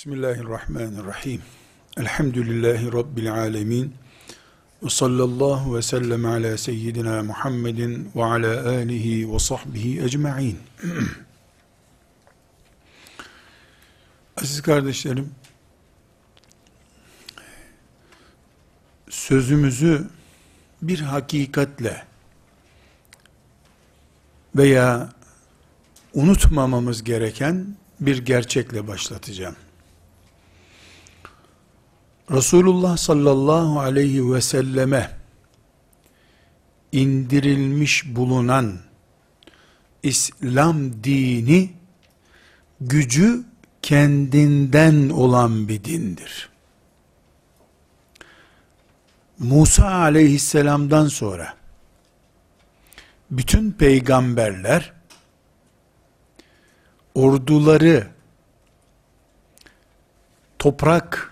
Bismillahirrahmanirrahim. Elhamdülillahi Rabbil alemin. Ve sallallahu ve sellem ala seyyidina Muhammedin ve ala alihi ve sahbihi ecma'in. Aziz kardeşlerim, sözümüzü bir hakikatle veya unutmamamız gereken bir gerçekle başlatacağım. Resulullah sallallahu aleyhi ve selleme indirilmiş bulunan İslam dini gücü kendinden olan bir dindir. Musa aleyhisselamdan sonra bütün peygamberler orduları toprak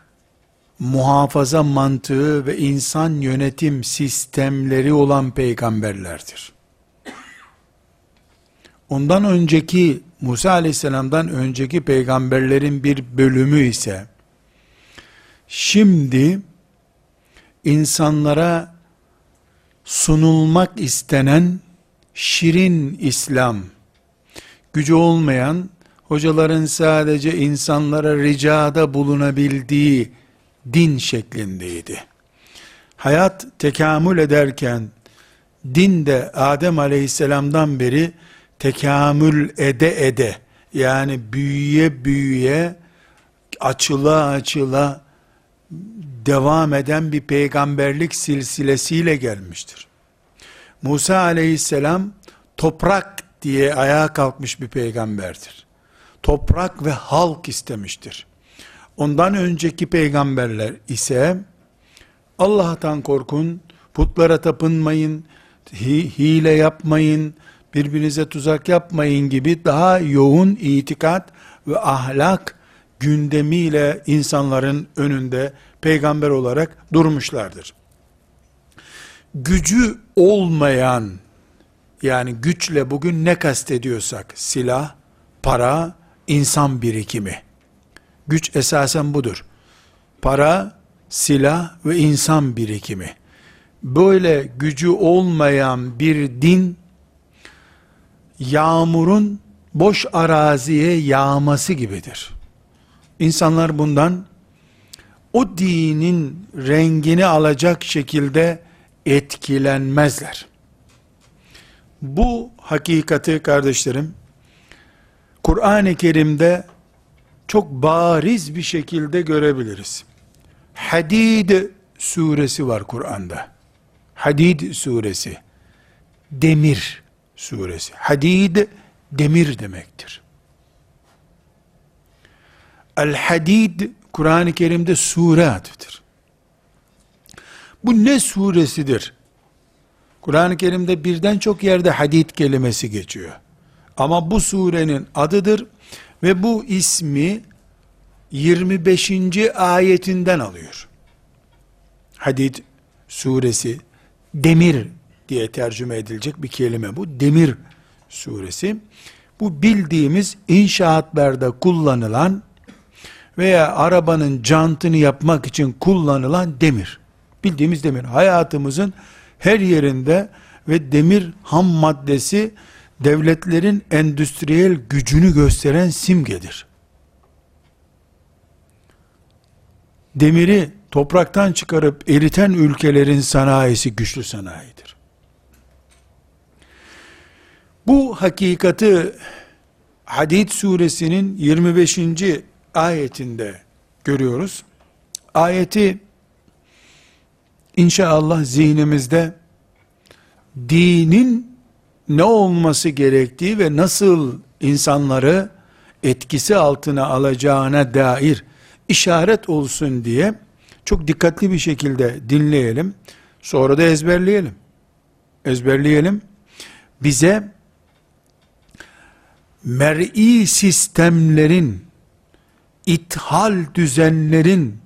muhafaza mantığı ve insan yönetim sistemleri olan peygamberlerdir. Ondan önceki Musa aleyhisselamdan önceki peygamberlerin bir bölümü ise şimdi insanlara sunulmak istenen şirin İslam gücü olmayan hocaların sadece insanlara ricada bulunabildiği din şeklindeydi. Hayat tekamül ederken din de Adem aleyhisselamdan beri tekamül ede ede yani büyüye büyüye açıla açıla devam eden bir peygamberlik silsilesiyle gelmiştir. Musa aleyhisselam toprak diye ayağa kalkmış bir peygamberdir. Toprak ve halk istemiştir. Ondan önceki peygamberler ise Allah'tan korkun, putlara tapınmayın, hile yapmayın, birbirinize tuzak yapmayın gibi daha yoğun itikat ve ahlak gündemiyle insanların önünde peygamber olarak durmuşlardır. Gücü olmayan yani güçle bugün ne kastediyorsak silah, para, insan birikimi Güç esasen budur. Para, silah ve insan birikimi. Böyle gücü olmayan bir din, yağmurun boş araziye yağması gibidir. İnsanlar bundan o dinin rengini alacak şekilde etkilenmezler. Bu hakikati kardeşlerim, Kur'an-ı Kerim'de çok bariz bir şekilde görebiliriz. Hadid suresi var Kur'an'da. Hadid suresi. Demir suresi. Hadid demir demektir. El Hadid Kur'an-ı Kerim'de sure adıdır. Bu ne suresidir? Kur'an-ı Kerim'de birden çok yerde hadid kelimesi geçiyor. Ama bu surenin adıdır ve bu ismi 25. ayetinden alıyor. Hadid suresi demir diye tercüme edilecek bir kelime bu. Demir suresi. Bu bildiğimiz inşaatlarda kullanılan veya arabanın cantını yapmak için kullanılan demir. Bildiğimiz demir. Hayatımızın her yerinde ve demir ham maddesi devletlerin endüstriyel gücünü gösteren simgedir. Demiri topraktan çıkarıp eriten ülkelerin sanayisi güçlü sanayidir. Bu hakikati Hadid suresinin 25. ayetinde görüyoruz. Ayeti inşallah zihnimizde dinin ne olması gerektiği ve nasıl insanları etkisi altına alacağına dair işaret olsun diye çok dikkatli bir şekilde dinleyelim. Sonra da ezberleyelim. Ezberleyelim. Bize mer'i sistemlerin, ithal düzenlerin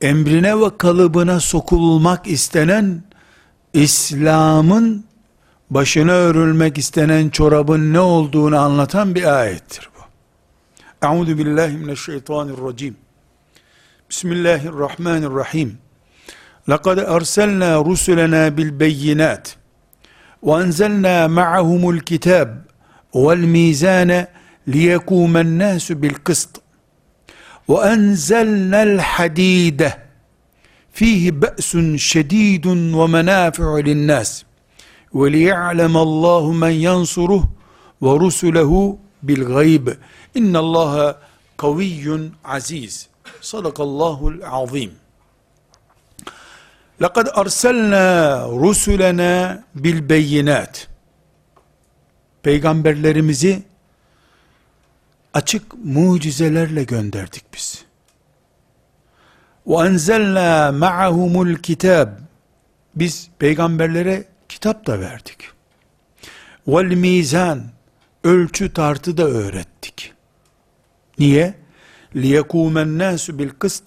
emrine ve kalıbına sokulmak istenen İslam'ın başına örülmek istenen çorabın ne olduğunu anlatan bir ayettir bu. Euzu billahi mineşşeytanirracim. Bismillahirrahmanirrahim. Laqad erselna rusulana bil beyinat ve enzelna ma'ahumul kitab vel mizane liyekumen nasu bil kıst ve enzelnel hadide fihi be'sun şedidun ve menafi'u linnas ve liya'lem Allahu men yansuruh ve rusulehu bil gayb innallaha kaviyyun aziz sadakallahul azim لَقَدْ أَرْسَلْنَا رُسُلَنَا بِالْبَيِّنَاتِ Peygamberlerimizi açık mucizelerle gönderdik biz. وَاَنْزَلْنَا مَعَهُمُ الْكِتَابِ Biz peygamberlere kitap da verdik. وَالْمِيزَانِ Ölçü tartı da öğrettik. Niye? لِيَكُومَ النَّاسُ بِالْقِسْطِ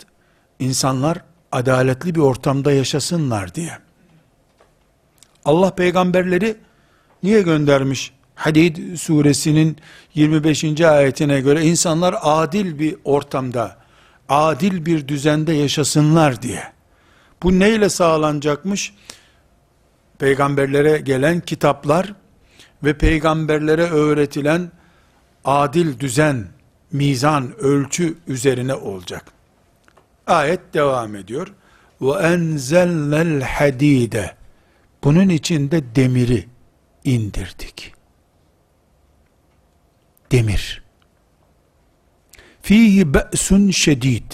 İnsanlar adaletli bir ortamda yaşasınlar diye. Allah peygamberleri niye göndermiş? Hadid suresinin 25. ayetine göre insanlar adil bir ortamda, adil bir düzende yaşasınlar diye. Bu neyle sağlanacakmış? Peygamberlere gelen kitaplar ve peygamberlere öğretilen adil düzen, mizan, ölçü üzerine olacak. Ayet devam ediyor. Ve enzelnel hadide. Bunun içinde demiri indirdik. Demir. Fihi be'sun şedid.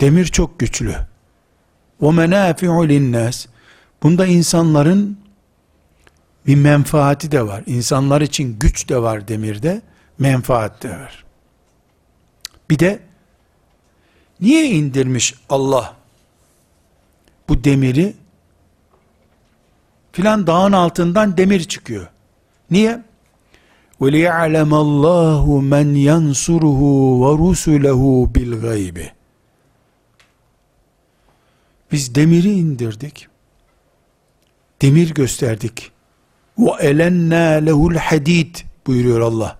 Demir çok güçlü. Ve menafi'u linnas. Bunda insanların bir menfaati de var. İnsanlar için güç de var demirde, menfaat de var. Bir de Niye indirmiş Allah bu demiri? Filan dağın altından demir çıkıyor. Niye? وَلِيَعْلَمَ اللّٰهُ مَنْ يَنْصُرُهُ وَرُسُلَهُ بِالْغَيْبِ Biz demiri indirdik. demir gösterdik. Ve elenna lehul hadid buyuruyor Allah.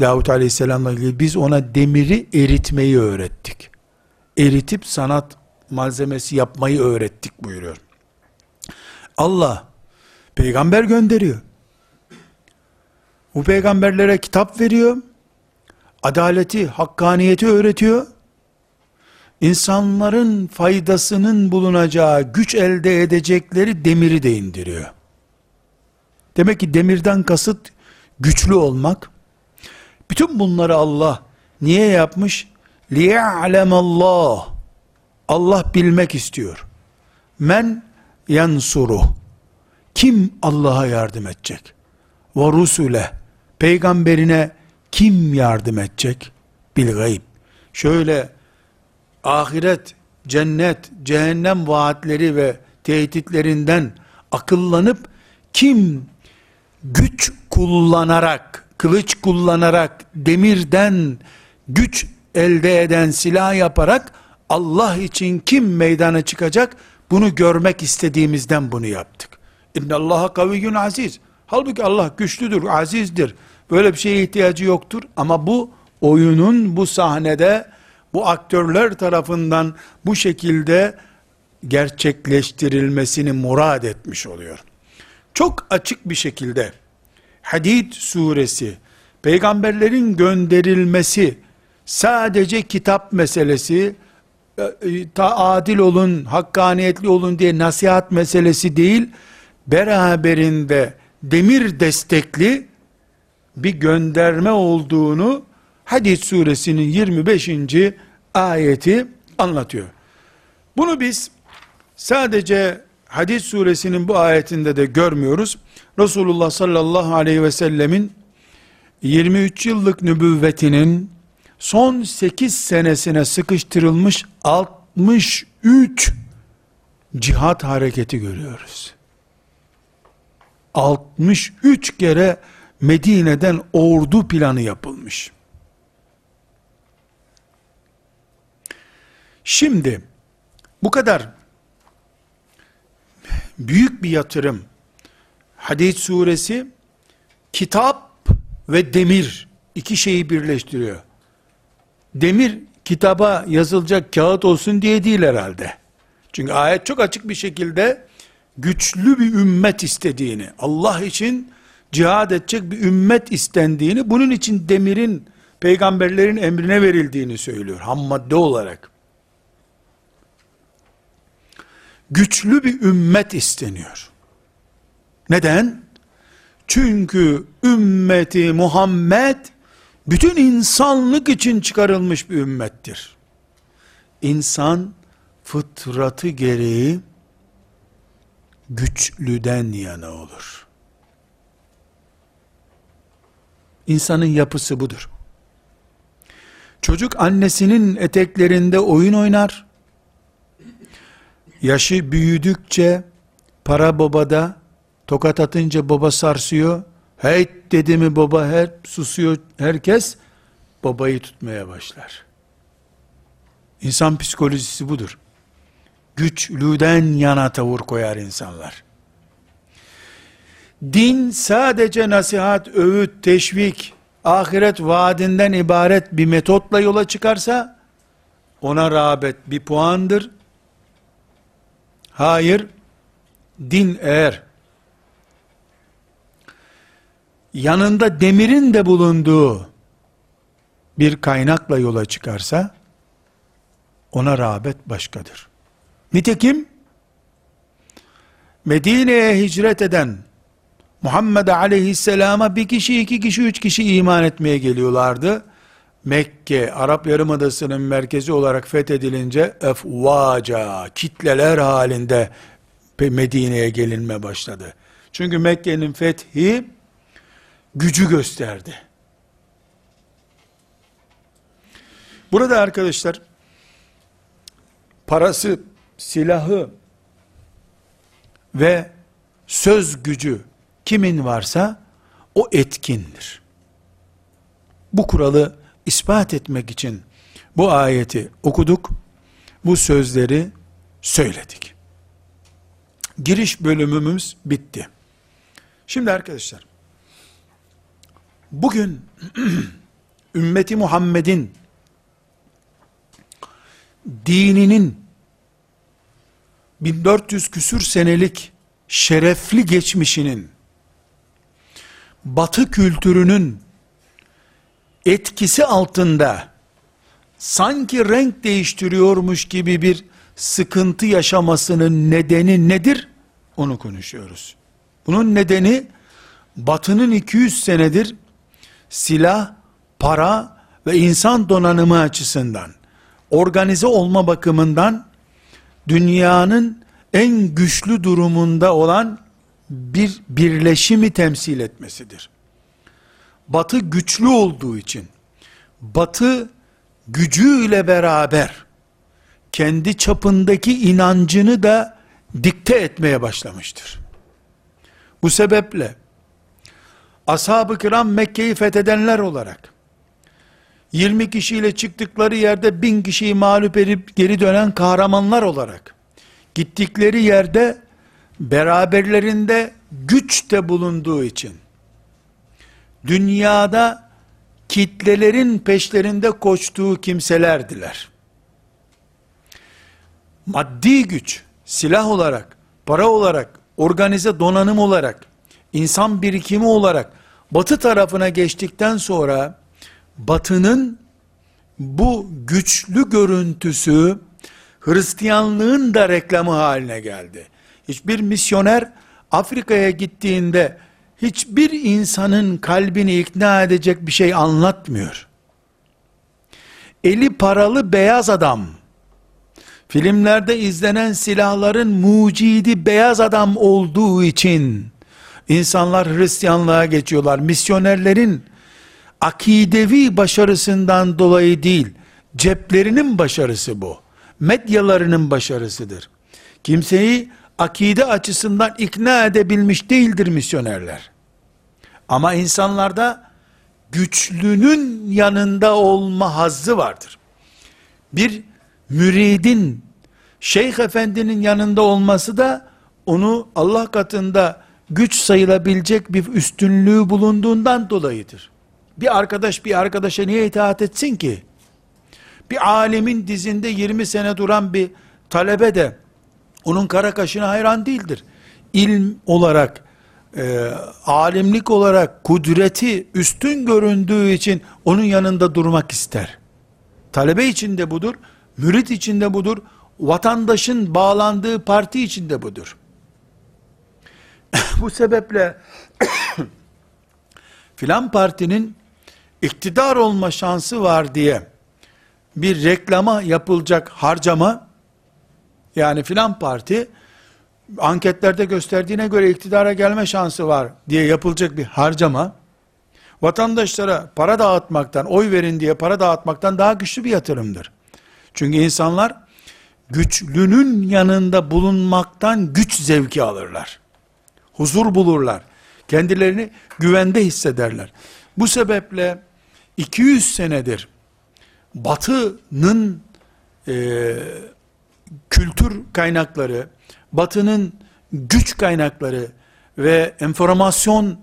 Davut Aleyhisselam'la ilgili biz ona demiri eritmeyi öğrettik. Eritip sanat malzemesi yapmayı öğrettik buyuruyor. Allah peygamber gönderiyor. Bu peygamberlere kitap veriyor. Adaleti, hakkaniyeti öğretiyor İnsanların faydasının bulunacağı, güç elde edecekleri demiri de indiriyor. Demek ki demirden kasıt güçlü olmak. Bütün bunları Allah niye yapmış? لِيَعْلَمَ Allah Allah bilmek istiyor. Men yansuruh. Kim Allah'a yardım edecek? Ve rusule. Peygamberine kim yardım edecek? Bil gayb. Şöyle ahiret, cennet, cehennem vaatleri ve tehditlerinden akıllanıp kim güç kullanarak, kılıç kullanarak demirden güç elde eden silah yaparak Allah için kim meydana çıkacak bunu görmek istediğimizden bunu yaptık. İnne Allaha kaviyyun aziz. Halbuki Allah güçlüdür, azizdir. Böyle bir şeye ihtiyacı yoktur ama bu oyunun bu sahnede bu aktörler tarafından bu şekilde gerçekleştirilmesini murad etmiş oluyor. Çok açık bir şekilde Hadid suresi peygamberlerin gönderilmesi sadece kitap meselesi, e, e, ta adil olun, hakkaniyetli olun diye nasihat meselesi değil, beraberinde demir destekli bir gönderme olduğunu Hadid suresinin 25. ayeti anlatıyor. Bunu biz sadece Hadid suresinin bu ayetinde de görmüyoruz. Resulullah sallallahu aleyhi ve sellemin 23 yıllık nübüvvetinin son 8 senesine sıkıştırılmış 63 cihat hareketi görüyoruz. 63 kere Medine'den ordu planı yapılmış. Şimdi bu kadar büyük bir yatırım Hadid suresi kitap ve demir iki şeyi birleştiriyor. demir kitaba yazılacak kağıt olsun diye değil herhalde. Çünkü ayet çok açık bir şekilde güçlü bir ümmet istediğini, Allah için cihad edecek bir ümmet istendiğini, bunun için demirin peygamberlerin emrine verildiğini söylüyor ham madde olarak. Güçlü bir ümmet isteniyor. Neden? Çünkü ümmeti Muhammed bütün insanlık için çıkarılmış bir ümmettir. İnsan fıtratı gereği güçlüden yana olur. İnsanın yapısı budur. Çocuk annesinin eteklerinde oyun oynar. Yaşı büyüdükçe para babada tokat atınca baba sarsıyor. Hey dedi mi baba hep susuyor herkes babayı tutmaya başlar. İnsan psikolojisi budur. Güçlüden yana tavır koyar insanlar. Din sadece nasihat, öğüt, teşvik, ahiret vaadinden ibaret bir metotla yola çıkarsa, ona rağbet bir puandır. Hayır, din eğer, yanında demirin de bulunduğu bir kaynakla yola çıkarsa, ona rağbet başkadır. Nitekim, Medine'ye hicret eden, Muhammed aleyhisselama bir kişi, iki kişi, üç kişi iman etmeye geliyorlardı. Mekke, Arap Yarımadası'nın merkezi olarak fethedilince efvaca, kitleler halinde Medine'ye gelinme başladı. Çünkü Mekke'nin fethi gücü gösterdi. Burada arkadaşlar parası, silahı ve söz gücü kimin varsa o etkindir. Bu kuralı ispat etmek için bu ayeti okuduk. Bu sözleri söyledik. Giriş bölümümüz bitti. Şimdi arkadaşlar bugün ümmeti Muhammed'in dininin 1400 küsür senelik şerefli geçmişinin batı kültürünün etkisi altında sanki renk değiştiriyormuş gibi bir sıkıntı yaşamasının nedeni nedir? Onu konuşuyoruz. Bunun nedeni batının 200 senedir silah, para ve insan donanımı açısından organize olma bakımından dünyanın en güçlü durumunda olan bir birleşimi temsil etmesidir. Batı güçlü olduğu için, batı gücüyle beraber, kendi çapındaki inancını da dikte etmeye başlamıştır. Bu sebeple, ashab-ı kiram Mekke'yi fethedenler olarak, 20 kişiyle çıktıkları yerde bin kişiyi mağlup edip geri dönen kahramanlar olarak, gittikleri yerde beraberlerinde güç de bulunduğu için, dünyada kitlelerin peşlerinde koştuğu kimselerdiler. Maddi güç, silah olarak, para olarak, organize donanım olarak, insan birikimi olarak, batı tarafına geçtikten sonra, batının bu güçlü görüntüsü, Hristiyanlığın da reklamı haline geldi. Hiçbir misyoner Afrika'ya gittiğinde hiçbir insanın kalbini ikna edecek bir şey anlatmıyor. Eli paralı beyaz adam, filmlerde izlenen silahların mucidi beyaz adam olduğu için, insanlar Hristiyanlığa geçiyorlar. Misyonerlerin akidevi başarısından dolayı değil, ceplerinin başarısı bu. Medyalarının başarısıdır. Kimseyi akide açısından ikna edebilmiş değildir misyonerler. Ama insanlarda güçlünün yanında olma hazzı vardır. Bir müridin şeyh efendinin yanında olması da onu Allah katında güç sayılabilecek bir üstünlüğü bulunduğundan dolayıdır. Bir arkadaş bir arkadaşa niye itaat etsin ki? Bir alimin dizinde 20 sene duran bir talebe de onun kara kaşına hayran değildir. İlm olarak, e, alimlik olarak kudreti üstün göründüğü için onun yanında durmak ister. Talebe için de budur, mürit için de budur, vatandaşın bağlandığı parti için de budur. Bu sebeple filan partinin iktidar olma şansı var diye bir reklama yapılacak harcama yani filan parti anketlerde gösterdiğine göre iktidara gelme şansı var diye yapılacak bir harcama vatandaşlara para dağıtmaktan, oy verin diye para dağıtmaktan daha güçlü bir yatırımdır. Çünkü insanlar güçlünün yanında bulunmaktan güç zevki alırlar. Huzur bulurlar. Kendilerini güvende hissederler. Bu sebeple 200 senedir batının e, kültür kaynakları, batının güç kaynakları ve enformasyon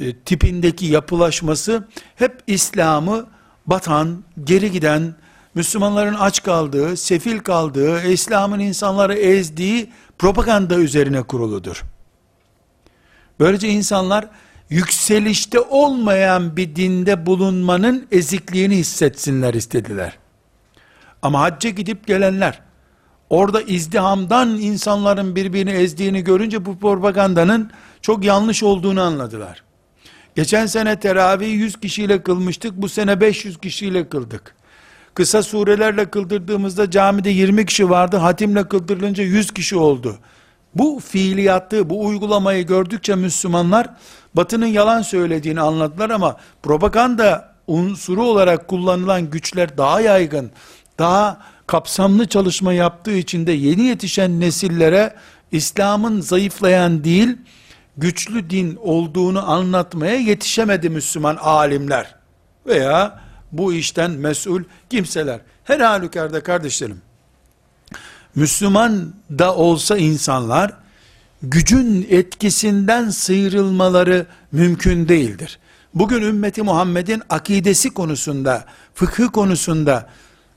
e, tipindeki yapılaşması hep İslam'ı batan, geri giden, Müslümanların aç kaldığı, sefil kaldığı, İslam'ın insanları ezdiği propaganda üzerine kuruludur. Böylece insanlar yükselişte olmayan bir dinde bulunmanın ezikliğini hissetsinler istediler. Ama hacca gidip gelenler, orada izdihamdan insanların birbirini ezdiğini görünce bu propagandanın çok yanlış olduğunu anladılar. Geçen sene teravih 100 kişiyle kılmıştık, bu sene 500 kişiyle kıldık. Kısa surelerle kıldırdığımızda camide 20 kişi vardı, hatimle kıldırılınca 100 kişi oldu. Bu fiiliyatı, bu uygulamayı gördükçe Müslümanlar, batının yalan söylediğini anladılar ama propaganda unsuru olarak kullanılan güçler daha yaygın, daha kapsamlı çalışma yaptığı için de yeni yetişen nesillere İslam'ın zayıflayan değil, güçlü din olduğunu anlatmaya yetişemedi Müslüman alimler veya bu işten mesul kimseler. Her halükarda kardeşlerim, Müslüman da olsa insanlar, gücün etkisinden sıyrılmaları mümkün değildir. Bugün ümmeti Muhammed'in akidesi konusunda, fıkıh konusunda,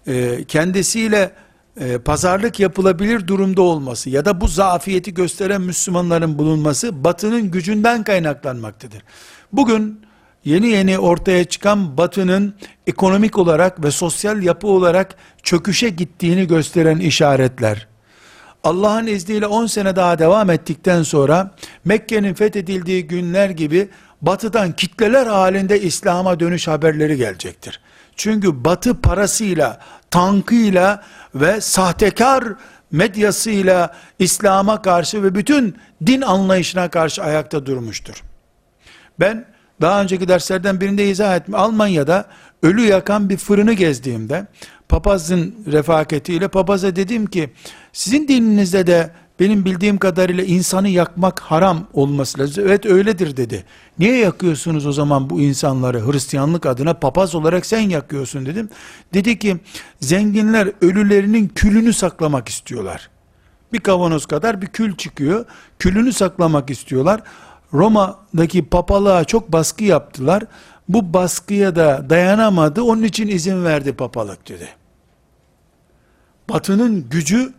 e, kendisiyle e, pazarlık yapılabilir durumda olması ya da bu zafiyeti gösteren Müslümanların bulunması batının gücünden kaynaklanmaktadır. Bugün yeni yeni ortaya çıkan batının ekonomik olarak ve sosyal yapı olarak çöküşe gittiğini gösteren işaretler, Allah'ın izniyle 10 sene daha devam ettikten sonra Mekke'nin fethedildiği günler gibi batıdan kitleler halinde İslam'a dönüş haberleri gelecektir. Çünkü batı parasıyla, tankıyla ve sahtekar medyasıyla İslam'a karşı ve bütün din anlayışına karşı ayakta durmuştur. Ben daha önceki derslerden birinde izah ettim. Almanya'da ölü yakan bir fırını gezdiğimde papazın refakatiyle papaza dedim ki sizin dininizde de benim bildiğim kadarıyla insanı yakmak haram olması lazım. Evet öyledir dedi. Niye yakıyorsunuz o zaman bu insanları Hristiyanlık adına papaz olarak sen yakıyorsun dedim. Dedi ki zenginler ölülerinin külünü saklamak istiyorlar. Bir kavanoz kadar bir kül çıkıyor. Külünü saklamak istiyorlar. Roma'daki papalığa çok baskı yaptılar. Bu baskıya da dayanamadı. Onun için izin verdi papalık dedi. Batının gücü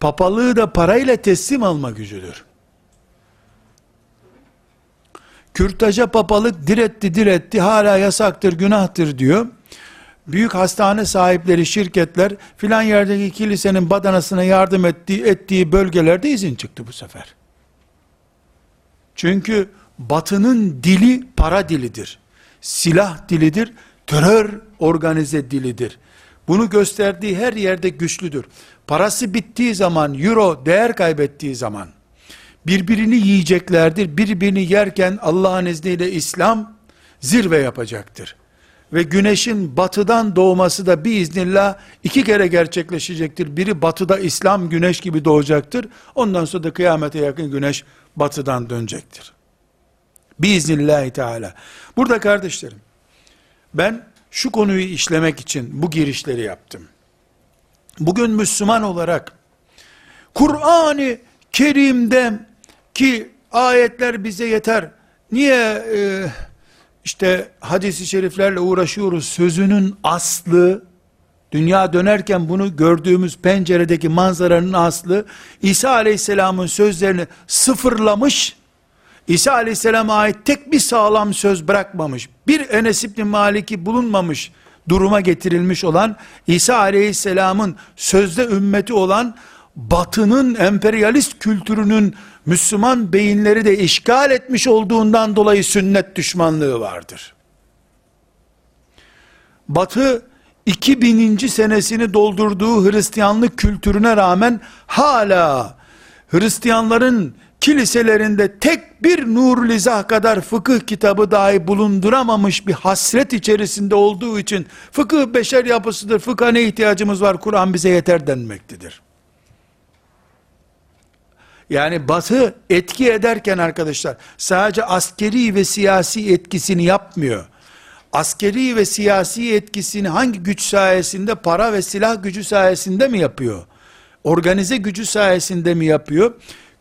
papalığı da parayla teslim alma gücüdür. Kürtaja papalık diretti diretti hala yasaktır günahtır diyor. Büyük hastane sahipleri şirketler filan yerdeki kilisenin badanasına yardım ettiği, ettiği bölgelerde izin çıktı bu sefer. Çünkü batının dili para dilidir. Silah dilidir, terör organize dilidir. Bunu gösterdiği her yerde güçlüdür. Parası bittiği zaman, euro değer kaybettiği zaman, birbirini yiyeceklerdir. Birbirini yerken Allah'ın izniyle İslam zirve yapacaktır. Ve güneşin batıdan doğması da bir iznillah iki kere gerçekleşecektir. Biri batıda İslam güneş gibi doğacaktır. Ondan sonra da kıyamete yakın güneş batıdan dönecektir. Biiznillahü teala. Burada kardeşlerim, ben şu konuyu işlemek için bu girişleri yaptım. Bugün Müslüman olarak Kur'an-ı Kerim'de ki ayetler bize yeter. Niye e, işte hadisi şeriflerle uğraşıyoruz sözünün aslı Dünya dönerken bunu gördüğümüz penceredeki manzaranın aslı İsa Aleyhisselam'ın sözlerini sıfırlamış. İsa Aleyhisselam'a ait tek bir sağlam söz bırakmamış. Bir Enes İbni Malik'i bulunmamış duruma getirilmiş olan İsa Aleyhisselam'ın sözde ümmeti olan batının emperyalist kültürünün Müslüman beyinleri de işgal etmiş olduğundan dolayı sünnet düşmanlığı vardır. Batı 2000. senesini doldurduğu Hristiyanlık kültürüne rağmen hala Hristiyanların kiliselerinde tek bir nur lizah kadar fıkıh kitabı dahi bulunduramamış bir hasret içerisinde olduğu için fıkıh beşer yapısıdır, fıkha ne ihtiyacımız var, Kur'an bize yeter denmektedir. Yani batı etki ederken arkadaşlar sadece askeri ve siyasi etkisini yapmıyor. Askeri ve siyasi etkisini hangi güç sayesinde para ve silah gücü sayesinde mi yapıyor? Organize gücü sayesinde mi yapıyor?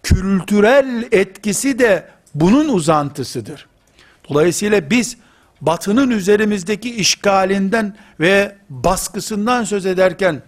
Kültürel etkisi de bunun uzantısıdır. Dolayısıyla biz batının üzerimizdeki işgalinden ve baskısından söz ederken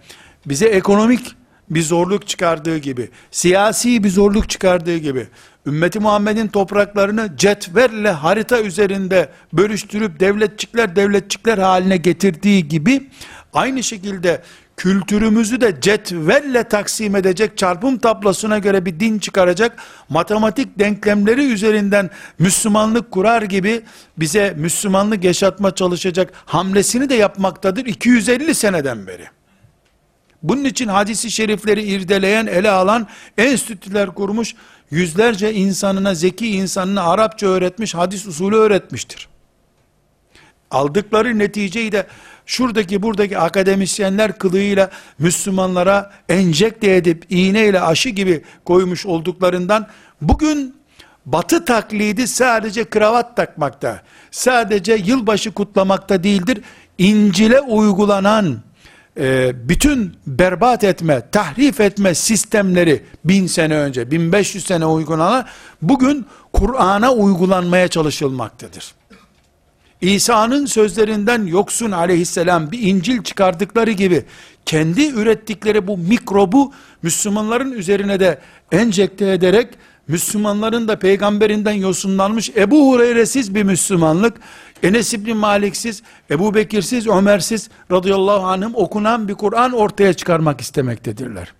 bize ekonomik bir zorluk çıkardığı gibi, siyasi bir zorluk çıkardığı gibi, ümmeti Muhammed'in topraklarını cetvelle harita üzerinde bölüştürüp devletçikler devletçikler haline getirdiği gibi, aynı şekilde kültürümüzü de cetvelle taksim edecek, çarpım tablosuna göre bir din çıkaracak, matematik denklemleri üzerinden Müslümanlık kurar gibi bize Müslümanlık yaşatma çalışacak hamlesini de yapmaktadır 250 seneden beri. Bunun için hadisi şerifleri irdeleyen, ele alan, enstitüler kurmuş, yüzlerce insanına, zeki insanına Arapça öğretmiş, hadis usulü öğretmiştir. Aldıkları neticeyi de şuradaki buradaki akademisyenler kılığıyla Müslümanlara enjekte edip iğneyle aşı gibi koymuş olduklarından bugün batı taklidi sadece kravat takmakta, sadece yılbaşı kutlamakta değildir. İncil'e uygulanan e, bütün berbat etme, tahrif etme sistemleri bin sene önce, 1500 sene uygulanan bugün Kur'an'a uygulanmaya çalışılmaktadır. İsa'nın sözlerinden yoksun aleyhisselam bir İncil çıkardıkları gibi kendi ürettikleri bu mikrobu Müslümanların üzerine de enjekte ederek Müslümanların da peygamberinden yosunlanmış Ebu Hureyre'siz bir Müslümanlık, Enes İbni Malik'siz, Ebu Bekir'siz, Ömer'siz radıyallahu anh'ım okunan bir Kur'an ortaya çıkarmak istemektedirler.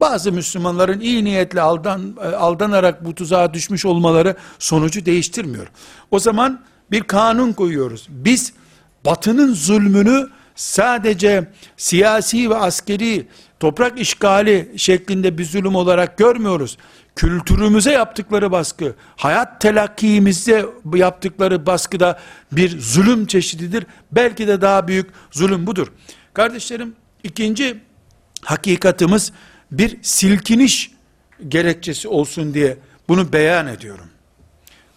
Bazı Müslümanların iyi niyetle aldan, e, aldanarak bu tuzağa düşmüş olmaları sonucu değiştirmiyor. O zaman bir kanun koyuyoruz. Biz batının zulmünü sadece siyasi ve askeri toprak işgali şeklinde bir zulüm olarak görmüyoruz. Kültürümüze yaptıkları baskı, hayat telakkimize yaptıkları baskı da bir zulüm çeşididir. Belki de daha büyük zulüm budur. Kardeşlerim, ikinci hakikatimiz bir silkiniş gerekçesi olsun diye bunu beyan ediyorum.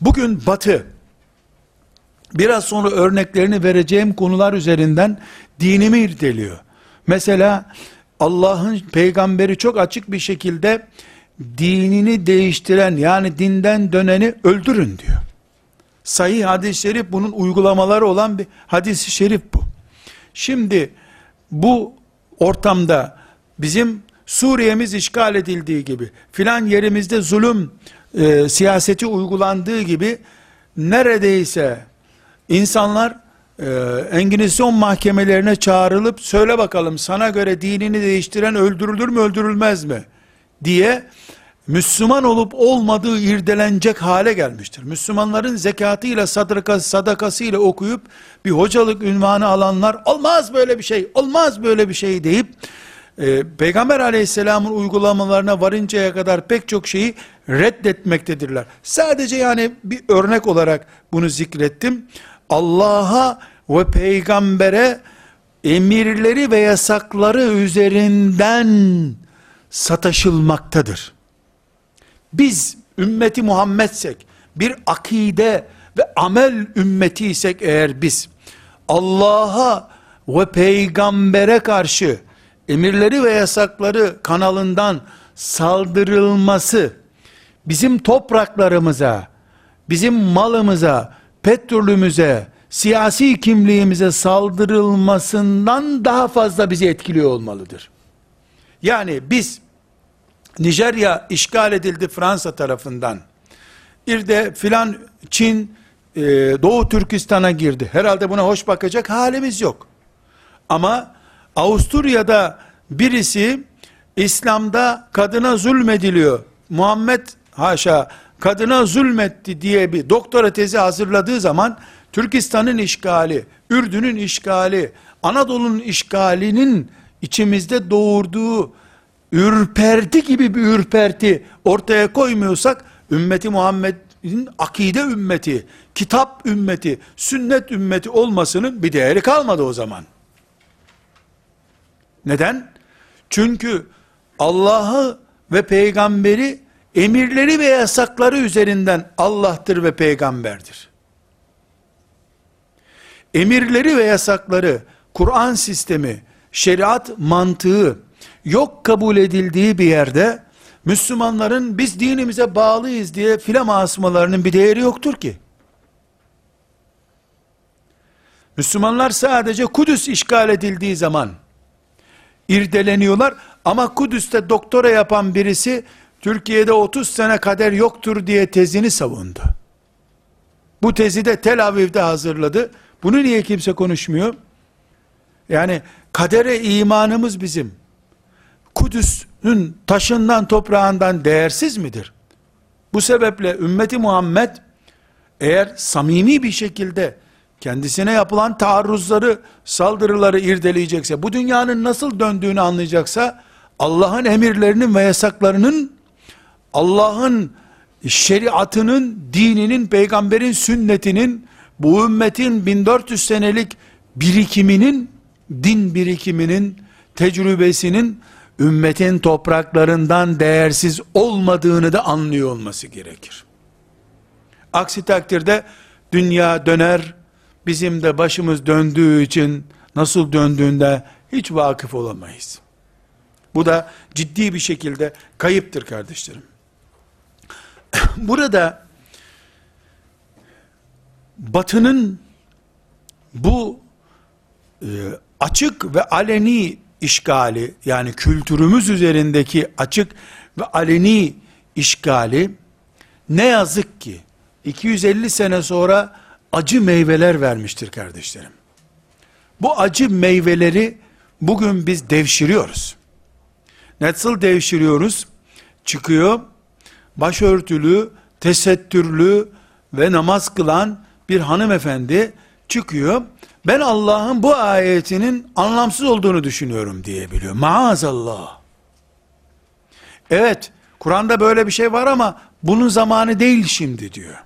Bugün batı, biraz sonra örneklerini vereceğim konular üzerinden dinimi irdeliyor. Mesela Allah'ın peygamberi çok açık bir şekilde dinini değiştiren yani dinden döneni öldürün diyor. Sahih hadis-i şerif bunun uygulamaları olan bir hadis-i şerif bu. Şimdi bu ortamda bizim Suriye'miz işgal edildiği gibi filan yerimizde zulüm e, siyaseti uygulandığı gibi neredeyse insanlar e, Enginizasyon mahkemelerine çağrılıp söyle bakalım sana göre dinini değiştiren öldürülür mü öldürülmez mi diye Müslüman olup olmadığı irdelenecek hale gelmiştir. Müslümanların zekatıyla sadakası, sadakasıyla okuyup bir hocalık ünvanı alanlar olmaz böyle bir şey, olmaz böyle bir şey deyip e, Peygamber aleyhisselamın uygulamalarına varıncaya kadar pek çok şeyi reddetmektedirler. Sadece yani bir örnek olarak bunu zikrettim. Allah'a ve peygambere emirleri ve yasakları üzerinden sataşılmaktadır. Biz ümmeti Muhammedsek, bir akide ve amel ümmetiysek eğer biz, Allah'a ve peygambere karşı emirleri ve yasakları kanalından saldırılması, bizim topraklarımıza, bizim malımıza, petrolümüze, siyasi kimliğimize saldırılmasından daha fazla bizi etkiliyor olmalıdır. Yani biz Nijerya işgal edildi Fransa tarafından. Bir de filan Çin e, Doğu Türkistan'a girdi. Herhalde buna hoş bakacak halimiz yok. Ama Avusturya'da birisi İslam'da kadına zulmediliyor. Muhammed haşa kadına zulmetti diye bir doktora tezi hazırladığı zaman Türkistan'ın işgali, Ürdün'ün işgali, Anadolu'nun işgalinin içimizde doğurduğu ürperti gibi bir ürperti ortaya koymuyorsak ümmeti Muhammed'in akide ümmeti, kitap ümmeti, sünnet ümmeti olmasının bir değeri kalmadı o zaman. Neden? Çünkü Allah'ı ve peygamberi emirleri ve yasakları üzerinden Allah'tır ve peygamberdir. Emirleri ve yasakları, Kur'an sistemi, şeriat mantığı yok kabul edildiği bir yerde Müslümanların biz dinimize bağlıyız diye filama asmalarının bir değeri yoktur ki. Müslümanlar sadece Kudüs işgal edildiği zaman irdeleniyorlar ama Kudüs'te doktora yapan birisi Türkiye'de 30 sene kader yoktur diye tezini savundu. Bu tezi de Tel Aviv'de hazırladı. Bunu niye kimse konuşmuyor? Yani kadere imanımız bizim. Kudüs'ün taşından toprağından değersiz midir? Bu sebeple ümmeti Muhammed eğer samimi bir şekilde kendisine yapılan taarruzları, saldırıları irdeleyecekse, bu dünyanın nasıl döndüğünü anlayacaksa, Allah'ın emirlerinin ve yasaklarının, Allah'ın şeriatının, dininin, peygamberin sünnetinin, bu ümmetin 1400 senelik birikiminin, din birikiminin, tecrübesinin, ümmetin topraklarından değersiz olmadığını da anlıyor olması gerekir. Aksi takdirde dünya döner, bizim de başımız döndüğü için nasıl döndüğünde hiç vakıf olamayız. Bu da ciddi bir şekilde kayıptır kardeşlerim. Burada batının bu e, açık ve aleni işgali yani kültürümüz üzerindeki açık ve aleni işgali ne yazık ki 250 sene sonra acı meyveler vermiştir kardeşlerim. Bu acı meyveleri bugün biz devşiriyoruz. Nasıl devşiriyoruz? Çıkıyor, başörtülü, tesettürlü ve namaz kılan bir hanımefendi çıkıyor. Ben Allah'ın bu ayetinin anlamsız olduğunu düşünüyorum diyebiliyor. Maazallah. Evet, Kur'an'da böyle bir şey var ama bunun zamanı değil şimdi diyor.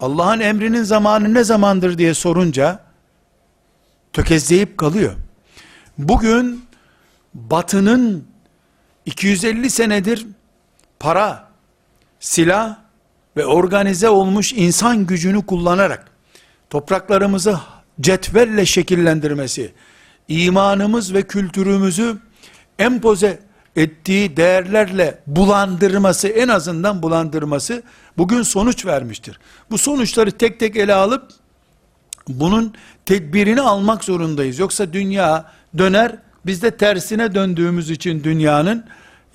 Allah'ın emrinin zamanı ne zamandır diye sorunca tökezleyip kalıyor. Bugün batının 250 senedir para, silah ve organize olmuş insan gücünü kullanarak topraklarımızı cetvelle şekillendirmesi, imanımız ve kültürümüzü empoze ettiği değerlerle bulandırması, en azından bulandırması bugün sonuç vermiştir. Bu sonuçları tek tek ele alıp bunun tedbirini almak zorundayız. Yoksa dünya döner, biz de tersine döndüğümüz için dünyanın,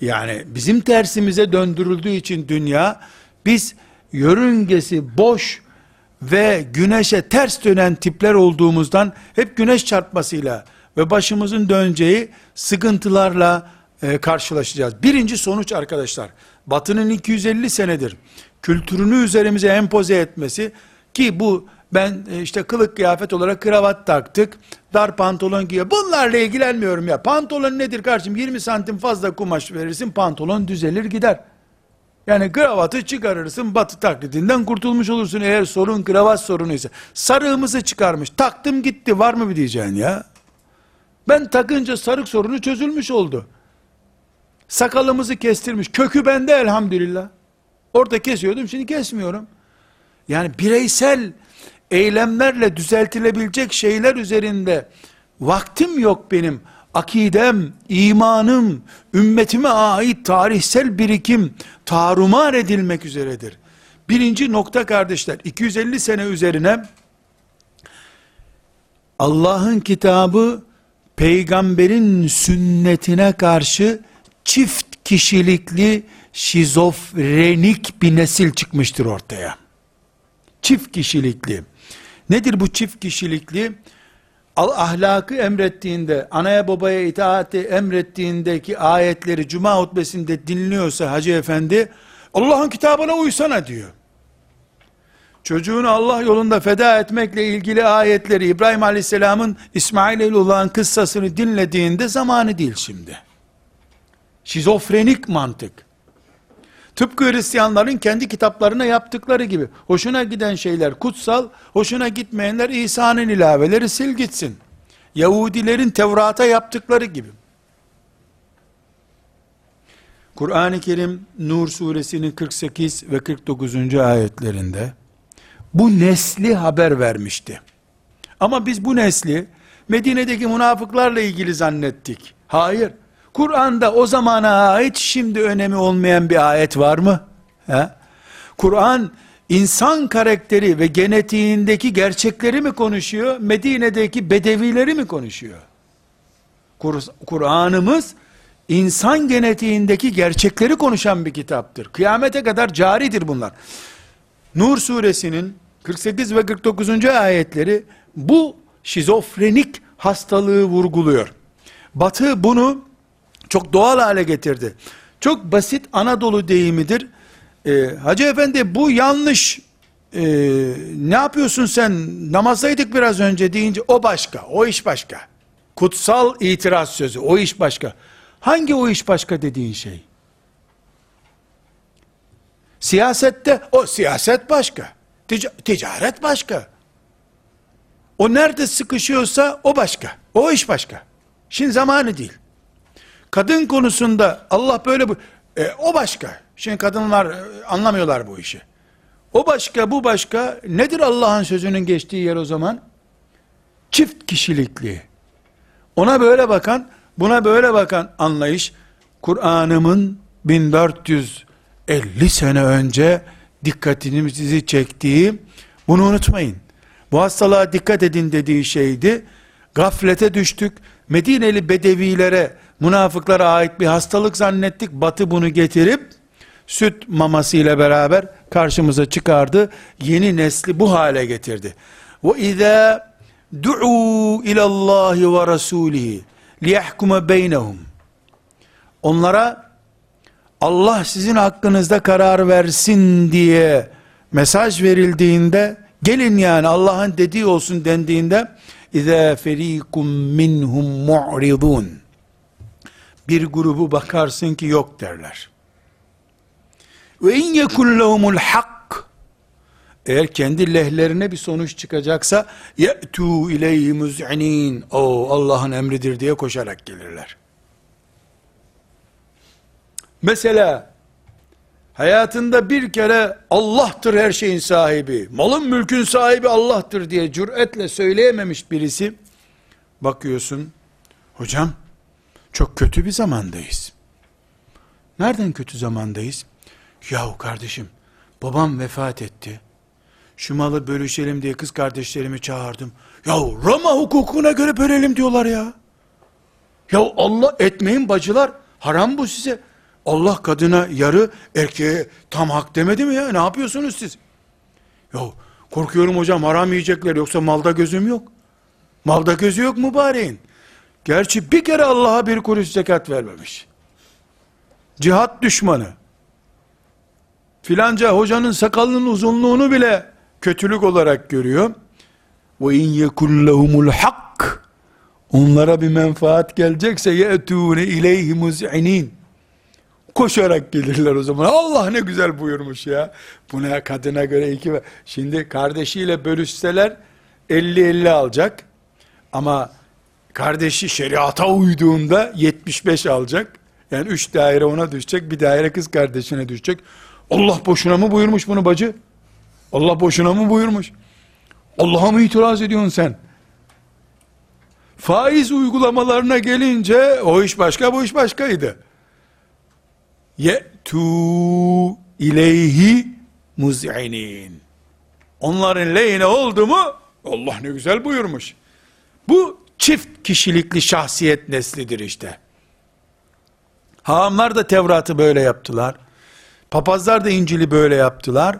yani bizim tersimize döndürüldüğü için dünya, biz yörüngesi boş ve güneşe ters dönen tipler olduğumuzdan hep güneş çarpmasıyla ve başımızın döneceği sıkıntılarla e, karşılaşacağız. Birinci sonuç arkadaşlar, batının 250 senedir kültürünü üzerimize empoze etmesi ki bu ben e, işte kılık kıyafet olarak kravat taktık, dar pantolon giyiyor. Bunlarla ilgilenmiyorum ya. Pantolon nedir kardeşim? 20 santim fazla kumaş verirsin, pantolon düzelir gider. Yani kravatı çıkarırsın, batı taklidinden kurtulmuş olursun eğer sorun kravat sorunuysa. Sarığımızı çıkarmış, taktım gitti, var mı bir diyeceksin ya? Ben takınca sarık sorunu çözülmüş oldu. Sakalımızı kestirmiş, kökü bende elhamdülillah. Orada kesiyordum, şimdi kesmiyorum. Yani bireysel eylemlerle düzeltilebilecek şeyler üzerinde vaktim yok benim. Akidem, imanım, ümmetime ait tarihsel birikim tarumar edilmek üzeredir. Birinci nokta kardeşler, 250 sene üzerine Allah'ın kitabı peygamberin sünnetine karşı çift kişilikli şizofrenik bir nesil çıkmıştır ortaya. Çift kişilikli. Nedir bu çift kişilikli? Al ahlakı emrettiğinde, anaya babaya itaati emrettiğindeki ayetleri cuma hutbesinde dinliyorsa hacı efendi, Allah'ın kitabına uysana diyor. Çocuğunu Allah yolunda feda etmekle ilgili ayetleri İbrahim Aleyhisselam'ın İsmail olan kıssasını dinlediğinde zamanı değil şimdi. Şizofrenik mantık. Tıpkı Hristiyanların kendi kitaplarına yaptıkları gibi. Hoşuna giden şeyler kutsal, hoşuna gitmeyenler İsa'nın ilaveleri sil gitsin. Yahudilerin Tevrat'a yaptıkları gibi. Kur'an-ı Kerim Nur suresinin 48 ve 49. ayetlerinde bu nesli haber vermişti. Ama biz bu nesli Medine'deki münafıklarla ilgili zannettik. Hayır. Kur'an'da o zamana ait şimdi önemi olmayan bir ayet var mı? Kur'an insan karakteri ve genetiğindeki gerçekleri mi konuşuyor? Medine'deki bedevileri mi konuşuyor? Kur'an'ımız insan genetiğindeki gerçekleri konuşan bir kitaptır. Kıyamete kadar caridir bunlar. Nur suresinin 48 ve 49. ayetleri bu şizofrenik hastalığı vurguluyor. Batı bunu çok doğal hale getirdi. Çok basit Anadolu deyimidir. Ee, Hacı efendi bu yanlış ee, ne yapıyorsun sen namazdaydık biraz önce deyince o başka o iş başka. Kutsal itiraz sözü o iş başka. Hangi o iş başka dediğin şey? Siyasette o siyaset başka. Tic ticaret başka. O nerede sıkışıyorsa o başka. O iş başka. Şimdi zamanı değil. Kadın konusunda Allah böyle bu e, o başka. Şimdi kadınlar e, anlamıyorlar bu işi. O başka, bu başka. Nedir Allah'ın sözünün geçtiği yer o zaman? Çift kişilikli. Ona böyle bakan, buna böyle bakan anlayış Kur'an'ımın 1450 sene önce dikkatinizi çektiği bunu unutmayın. Bu hastalığa dikkat edin dediği şeydi. Gaflete düştük. Medineli bedevilere, münafıklara ait bir hastalık zannettik. Batı bunu getirip süt maması ile beraber karşımıza çıkardı. Yeni nesli bu hale getirdi. Ve izâ du'u ilallahi ve rasulihi liyahkume beynehum. Onlara Allah sizin hakkınızda karar versin diye mesaj verildiğinde gelin yani Allah'ın dediği olsun dendiğinde اِذَا فَر۪يكُمْ minhum مُعْرِضُونَ bir grubu bakarsın ki yok derler. Ve in yekun lehumul hak eğer kendi lehlerine bir sonuç çıkacaksa ye'tu ileyhi muz'inin o Allah'ın emridir diye koşarak gelirler. Mesela hayatında bir kere Allah'tır her şeyin sahibi, malın mülkün sahibi Allah'tır diye cüretle söyleyememiş birisi, bakıyorsun, hocam çok kötü bir zamandayız. Nereden kötü zamandayız? Yahu kardeşim, babam vefat etti. Şu malı bölüşelim diye kız kardeşlerimi çağırdım. Yahu Roma hukukuna göre bölelim diyorlar ya. Ya Allah etmeyin bacılar, haram bu size. Allah kadına yarı, erkeğe tam hak demedi mi ya? Ne yapıyorsunuz siz? Ya korkuyorum hocam haram yiyecekler yoksa malda gözüm yok. Malda gözü yok mübareğin. Gerçi bir kere Allah'a bir kuruş zekat vermemiş. Cihat düşmanı. Filanca hocanın sakalının uzunluğunu bile kötülük olarak görüyor. Ve in yekullehumul hak onlara bir menfaat gelecekse ye'tûne ileyhi muz'inin koşarak gelirler o zaman. Allah ne güzel buyurmuş ya. Buna kadına göre iki şimdi kardeşiyle bölüşseler 50-50 alacak. Ama kardeşi şeriata uyduğunda 75 alacak. Yani 3 daire ona düşecek, bir daire kız kardeşine düşecek. Allah boşuna mı buyurmuş bunu bacı? Allah boşuna mı buyurmuş? Allah'a mı itiraz ediyorsun sen? Faiz uygulamalarına gelince o iş başka bu iş başkaydı ye'tu ileyhi muz'inin. Onların lehine oldu mu Allah ne güzel buyurmuş. Bu çift kişilikli şahsiyet neslidir işte. Haamlar da Tevrat'ı böyle yaptılar. Papazlar da İncil'i böyle yaptılar.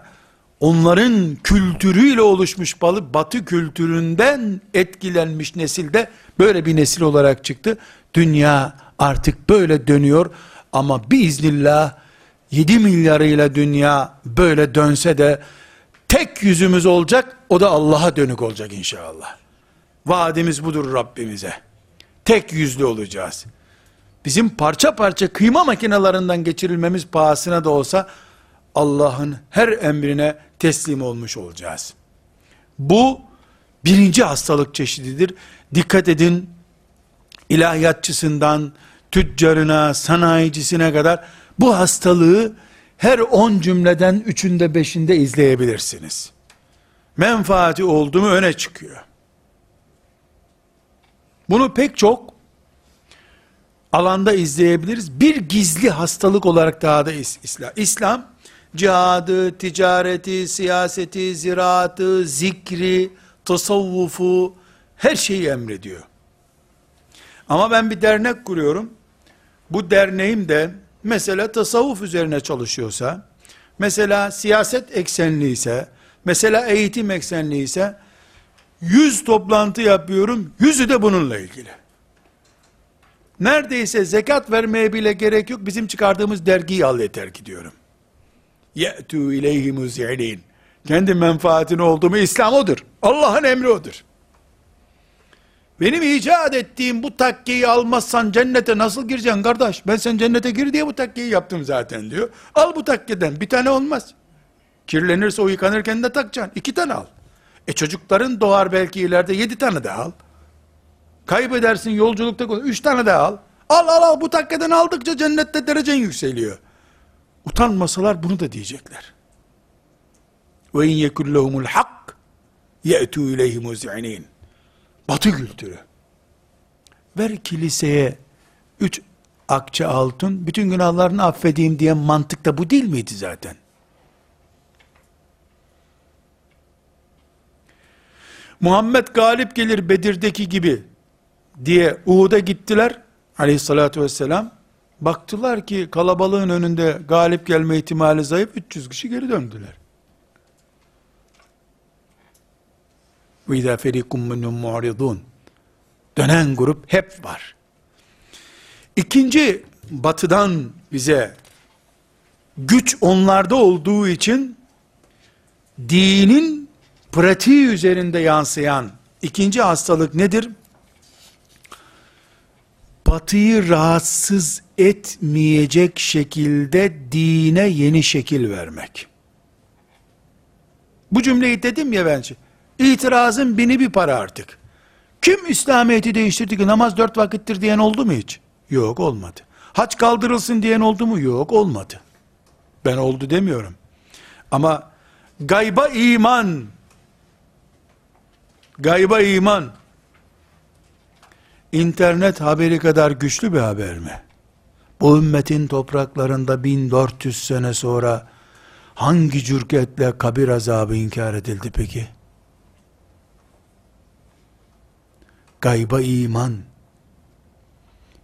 Onların kültürüyle oluşmuş balı batı kültüründen etkilenmiş nesilde böyle bir nesil olarak çıktı. Dünya artık böyle dönüyor ama biiznillah 7 milyarıyla dünya böyle dönse de tek yüzümüz olacak o da Allah'a dönük olacak inşallah. Vaadimiz budur Rabbimize. Tek yüzlü olacağız. Bizim parça parça kıyma makinelerinden geçirilmemiz pahasına da olsa Allah'ın her emrine teslim olmuş olacağız. Bu birinci hastalık çeşididir. Dikkat edin ilahiyatçısından tüccarına, sanayicisine kadar bu hastalığı her on cümleden üçünde beşinde izleyebilirsiniz. Menfaati oldu mu öne çıkıyor. Bunu pek çok alanda izleyebiliriz. Bir gizli hastalık olarak daha da İslam. İslam cihadı, ticareti, siyaseti, ziraatı, zikri, tasavvufu her şeyi emrediyor. Ama ben bir dernek kuruyorum. Bu derneğim de mesela tasavvuf üzerine çalışıyorsa, mesela siyaset eksenli ise, mesela eğitim eksenli ise, yüz toplantı yapıyorum, yüzü de bununla ilgili. Neredeyse zekat vermeye bile gerek yok, bizim çıkardığımız dergiyi al yeter ki diyorum. يَأْتُوا اِلَيْهِ مُزْعِلِينَ Kendi menfaatini oldu mu İslam odur. Allah'ın emri odur. Benim icat ettiğim bu takkiyi almazsan cennete nasıl gireceksin kardeş? Ben sen cennete gir diye bu takkiyi yaptım zaten diyor. Al bu takkiden bir tane olmaz. Kirlenirse o yıkanırken de takacaksın. İki tane al. E çocukların doğar belki ileride yedi tane de al. Kaybedersin yolculukta üç tane de al. Al al al bu takkeden aldıkça cennette derecen yükseliyor. Utanmasalar bunu da diyecekler. Ve in yekullehumul hak ye'tu ileyhi muz'inin. Batı kültürü. Ver kiliseye üç akçe altın, bütün günahlarını affedeyim diye mantıkta bu değil miydi zaten? Muhammed galip gelir Bedir'deki gibi diye Uhud'a gittiler aleyhissalatü vesselam. Baktılar ki kalabalığın önünde galip gelme ihtimali zayıf 300 kişi geri döndüler. İzâ ferîkum minhum mu'ridûn. Dönen grup hep var. İkinci batıdan bize güç onlarda olduğu için dinin pratiği üzerinde yansıyan ikinci hastalık nedir? Batıyı rahatsız etmeyecek şekilde dine yeni şekil vermek. Bu cümleyi dedim ya bence. İtirazın bini bir para artık. Kim İslamiyet'i değiştirdi ki namaz dört vakittir diyen oldu mu hiç? Yok olmadı. Haç kaldırılsın diyen oldu mu? Yok olmadı. Ben oldu demiyorum. Ama gayba iman, gayba iman, internet haberi kadar güçlü bir haber mi? Bu ümmetin topraklarında 1400 sene sonra hangi cürketle kabir azabı inkar edildi peki? Gayba iman,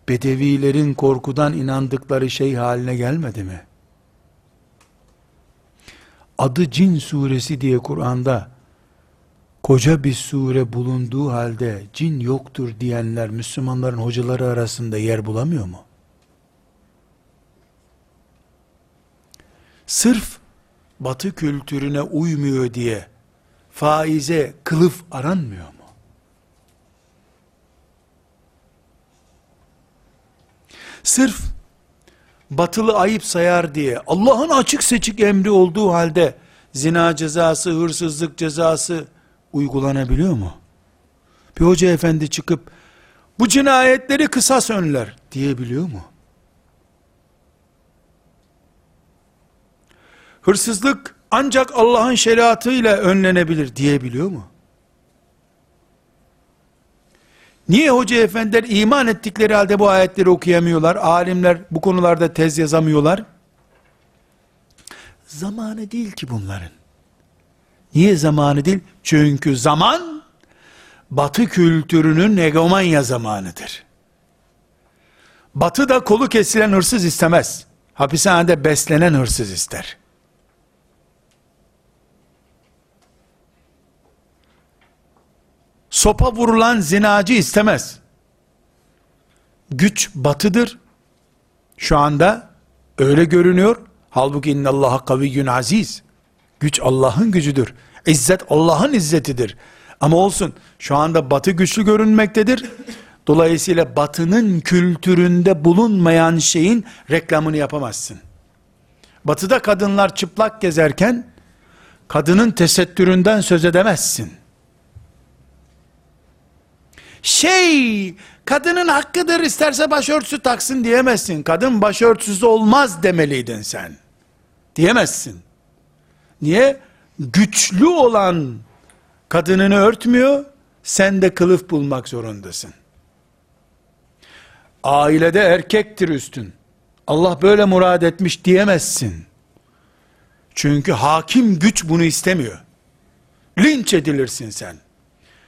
Bedevilerin korkudan inandıkları şey haline gelmedi mi? Adı Cin suresi diye Kur'an'da koca bir sure bulunduğu halde cin yoktur diyenler Müslümanların hocaları arasında yer bulamıyor mu? Sırf batı kültürüne uymuyor diye faize kılıf aranmıyor mu? Sırf batılı ayıp sayar diye Allah'ın açık seçik emri olduğu halde zina cezası, hırsızlık cezası uygulanabiliyor mu? Bir hoca efendi çıkıp bu cinayetleri kısas önler diyebiliyor mu? Hırsızlık ancak Allah'ın şeriatıyla önlenebilir diyebiliyor mu? Niye hoca efendiler iman ettikleri halde bu ayetleri okuyamıyorlar? Alimler bu konularda tez yazamıyorlar? Zamanı değil ki bunların. Niye zamanı değil? Çünkü zaman batı kültürünün egomanya zamanıdır. Batı da kolu kesilen hırsız istemez. Hapishanede beslenen hırsız ister. Sopa vurulan zinacı istemez. Güç batıdır. Şu anda öyle görünüyor. Halbuki innallaha kaviyyun aziz. Güç Allah'ın gücüdür. İzzet Allah'ın izzetidir. Ama olsun şu anda batı güçlü görünmektedir. Dolayısıyla batının kültüründe bulunmayan şeyin reklamını yapamazsın. Batıda kadınlar çıplak gezerken kadının tesettüründen söz edemezsin. Şey, kadının hakkıdır isterse başörtüsü taksın diyemezsin. Kadın başörtüsü olmaz demeliydin sen. Diyemezsin. Niye? Güçlü olan kadınını örtmüyor, sen de kılıf bulmak zorundasın. Ailede erkektir üstün. Allah böyle murad etmiş diyemezsin. Çünkü hakim güç bunu istemiyor. Linç edilirsin sen.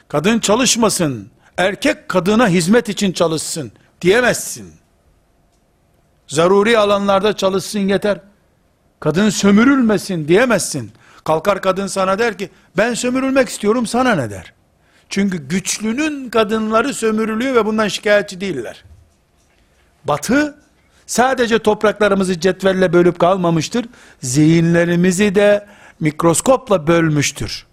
Kadın çalışmasın, erkek kadına hizmet için çalışsın diyemezsin. Zaruri alanlarda çalışsın yeter. Kadın sömürülmesin diyemezsin. Kalkar kadın sana der ki ben sömürülmek istiyorum sana ne der. Çünkü güçlünün kadınları sömürülüyor ve bundan şikayetçi değiller. Batı sadece topraklarımızı cetvelle bölüp kalmamıştır. Zihinlerimizi de mikroskopla bölmüştür.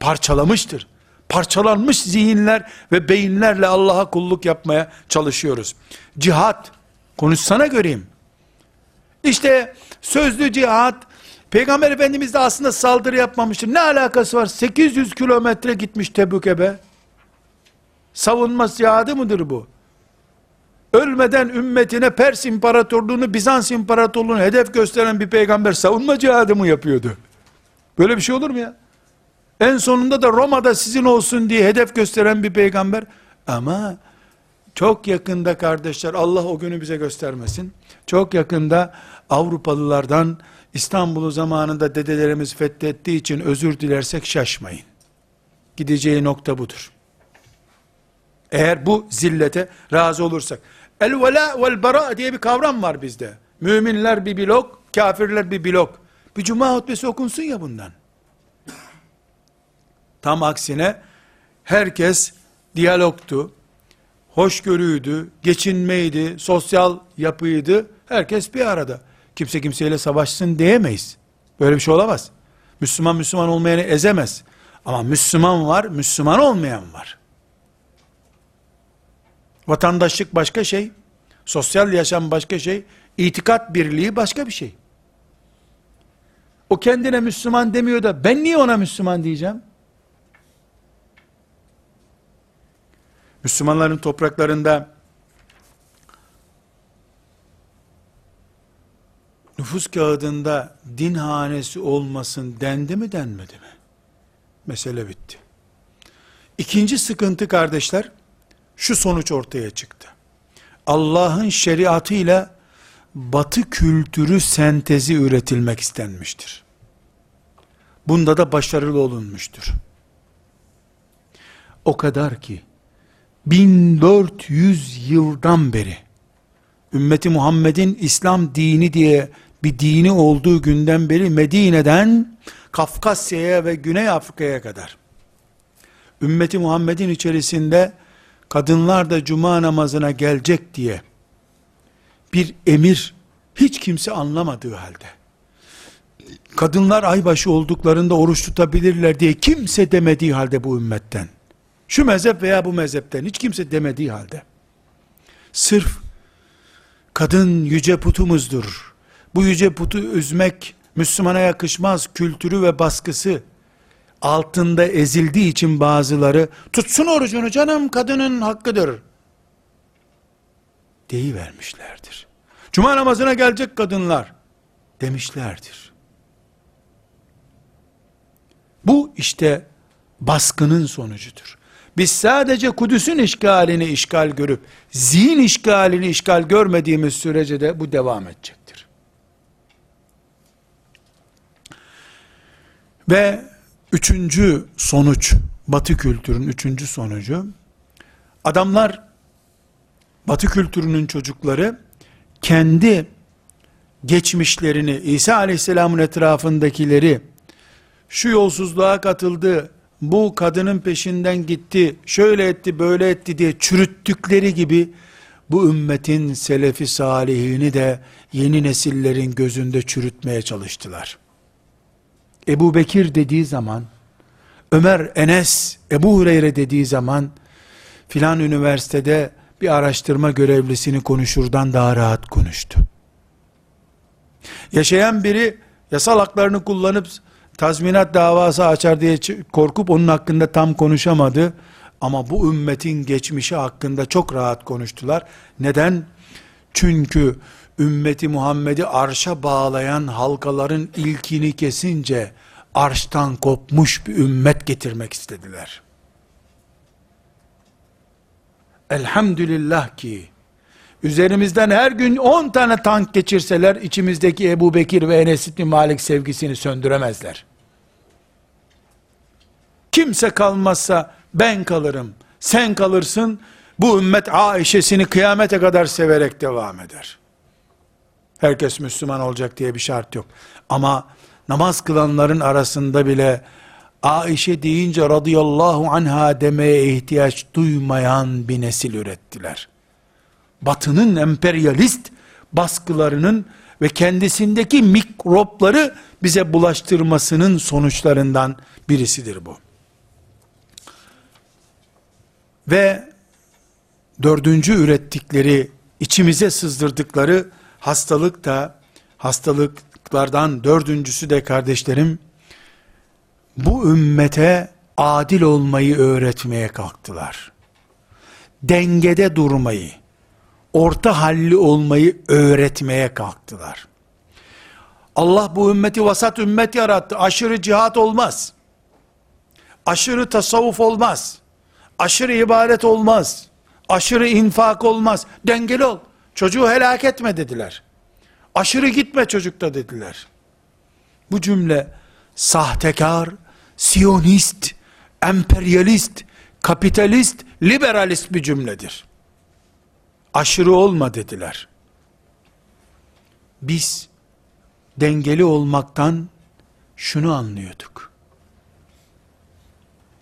Parçalamıştır. Parçalanmış zihinler ve beyinlerle Allah'a kulluk yapmaya çalışıyoruz. Cihat, konuşsana göreyim. İşte sözlü cihat, Peygamber Efendimiz de aslında saldırı yapmamıştır. Ne alakası var? 800 kilometre gitmiş Tebük'e be. Savunma cihadı mıdır bu? Ölmeden ümmetine Pers İmparatorluğunu, Bizans İmparatorluğunu hedef gösteren bir peygamber savunma cihadı mı yapıyordu? Böyle bir şey olur mu ya? En sonunda da Roma'da sizin olsun diye hedef gösteren bir peygamber. Ama çok yakında kardeşler Allah o günü bize göstermesin. Çok yakında Avrupalılardan İstanbul'u zamanında dedelerimiz fethettiği için özür dilersek şaşmayın. Gideceği nokta budur. Eğer bu zillete razı olursak. El vela vel bara diye bir kavram var bizde. Müminler bir blok, kafirler bir blok. Bir cuma hutbesi okunsun ya bundan. Tam aksine herkes diyalogtu, hoşgörüydü, geçinmeydi, sosyal yapıydı. Herkes bir arada. Kimse kimseyle savaşsın diyemeyiz. Böyle bir şey olamaz. Müslüman Müslüman olmayanı ezemez. Ama Müslüman var, Müslüman olmayan var. Vatandaşlık başka şey, sosyal yaşam başka şey, itikat birliği başka bir şey. O kendine Müslüman demiyor da ben niye ona Müslüman diyeceğim? Müslümanların topraklarında nüfus kağıdında din hanesi olmasın dendi mi denmedi mi? Mesele bitti. İkinci sıkıntı kardeşler, şu sonuç ortaya çıktı. Allah'ın şeriatıyla batı kültürü sentezi üretilmek istenmiştir. Bunda da başarılı olunmuştur. O kadar ki 1400 yıldan beri ümmeti Muhammed'in İslam dini diye bir dini olduğu günden beri Medine'den Kafkasya'ya ve Güney Afrika'ya kadar. Ümmeti Muhammed'in içerisinde kadınlar da cuma namazına gelecek diye bir emir hiç kimse anlamadığı halde. Kadınlar aybaşı olduklarında oruç tutabilirler diye kimse demediği halde bu ümmetten. Şu mezhep veya bu mezhepten hiç kimse demediği halde. Sırf kadın yüce putumuzdur bu yüce putu üzmek Müslümana yakışmaz kültürü ve baskısı altında ezildiği için bazıları tutsun orucunu canım kadının hakkıdır vermişlerdir. Cuma namazına gelecek kadınlar demişlerdir. Bu işte baskının sonucudur. Biz sadece Kudüs'ün işgalini işgal görüp zihin işgalini işgal görmediğimiz sürece de bu devam edecektir. Ve üçüncü sonuç batı kültürün üçüncü sonucu, adamlar, batı kültürünün çocukları, kendi geçmişlerini, İsa aleyhisselamın etrafındakileri, şu yolsuzluğa katıldı, bu kadının peşinden gitti, şöyle etti, böyle etti diye çürüttükleri gibi, bu ümmetin selefi salihini de yeni nesillerin gözünde çürütmeye çalıştılar. Ebu Bekir dediği zaman, Ömer, Enes, Ebu Hureyre dediği zaman, filan üniversitede bir araştırma görevlisini konuşurdan daha rahat konuştu. Yaşayan biri yasal haklarını kullanıp tazminat davası açar diye korkup onun hakkında tam konuşamadı. Ama bu ümmetin geçmişi hakkında çok rahat konuştular. Neden? Çünkü ümmeti Muhammed'i arşa bağlayan halkaların ilkini kesince arştan kopmuş bir ümmet getirmek istediler. Elhamdülillah ki üzerimizden her gün 10 tane tank geçirseler içimizdeki Ebu Bekir ve Enes İbni Malik sevgisini söndüremezler. Kimse kalmazsa ben kalırım, sen kalırsın, bu ümmet Aişe'sini kıyamete kadar severek devam eder. Herkes Müslüman olacak diye bir şart yok. Ama namaz kılanların arasında bile Aişe deyince radıyallahu anha demeye ihtiyaç duymayan bir nesil ürettiler. Batının emperyalist baskılarının ve kendisindeki mikropları bize bulaştırmasının sonuçlarından birisidir bu. Ve dördüncü ürettikleri, içimize sızdırdıkları hastalık da, hastalıklardan dördüncüsü de kardeşlerim, bu ümmete adil olmayı öğretmeye kalktılar. Dengede durmayı, orta halli olmayı öğretmeye kalktılar. Allah bu ümmeti vasat ümmet yarattı. Aşırı cihat olmaz. Aşırı tasavvuf olmaz. Aşırı ibadet olmaz. Aşırı infak olmaz. Dengeli ol. Çocuğu helak etme dediler. Aşırı gitme çocukta dediler. Bu cümle sahtekar, siyonist, emperyalist, kapitalist, liberalist bir cümledir. Aşırı olma dediler. Biz dengeli olmaktan şunu anlıyorduk.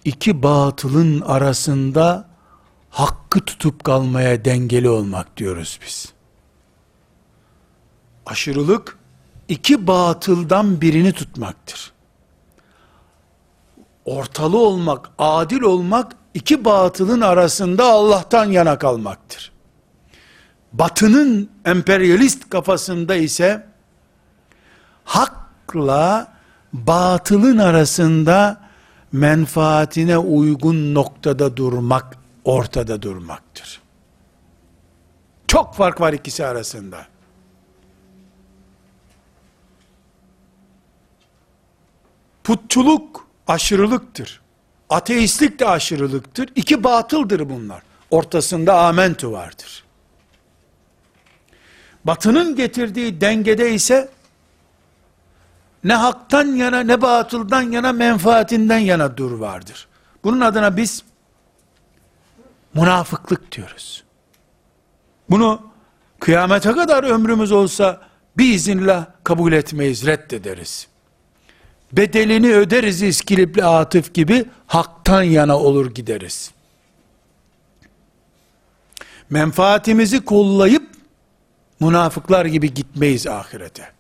İki batılın arasında hakkı tutup kalmaya dengeli olmak diyoruz biz. Aşırılık iki batıldan birini tutmaktır. Ortalı olmak, adil olmak iki batılın arasında Allah'tan yana kalmaktır. Batının emperyalist kafasında ise hakla batılın arasında menfaatine uygun noktada durmak, ortada durmaktır. Çok fark var ikisi arasında. Putçuluk aşırılıktır. Ateistlik de aşırılıktır. İki batıldır bunlar. Ortasında amentü vardır. Batının getirdiği dengede ise ne haktan yana ne batıldan yana menfaatinden yana dur vardır. Bunun adına biz münafıklık diyoruz. Bunu kıyamete kadar ömrümüz olsa biiznillah kabul etmeyiz, reddederiz. Bedelini öderiz iskilipli atıf gibi haktan yana olur gideriz. Menfaatimizi kollayıp münafıklar gibi gitmeyiz ahirete.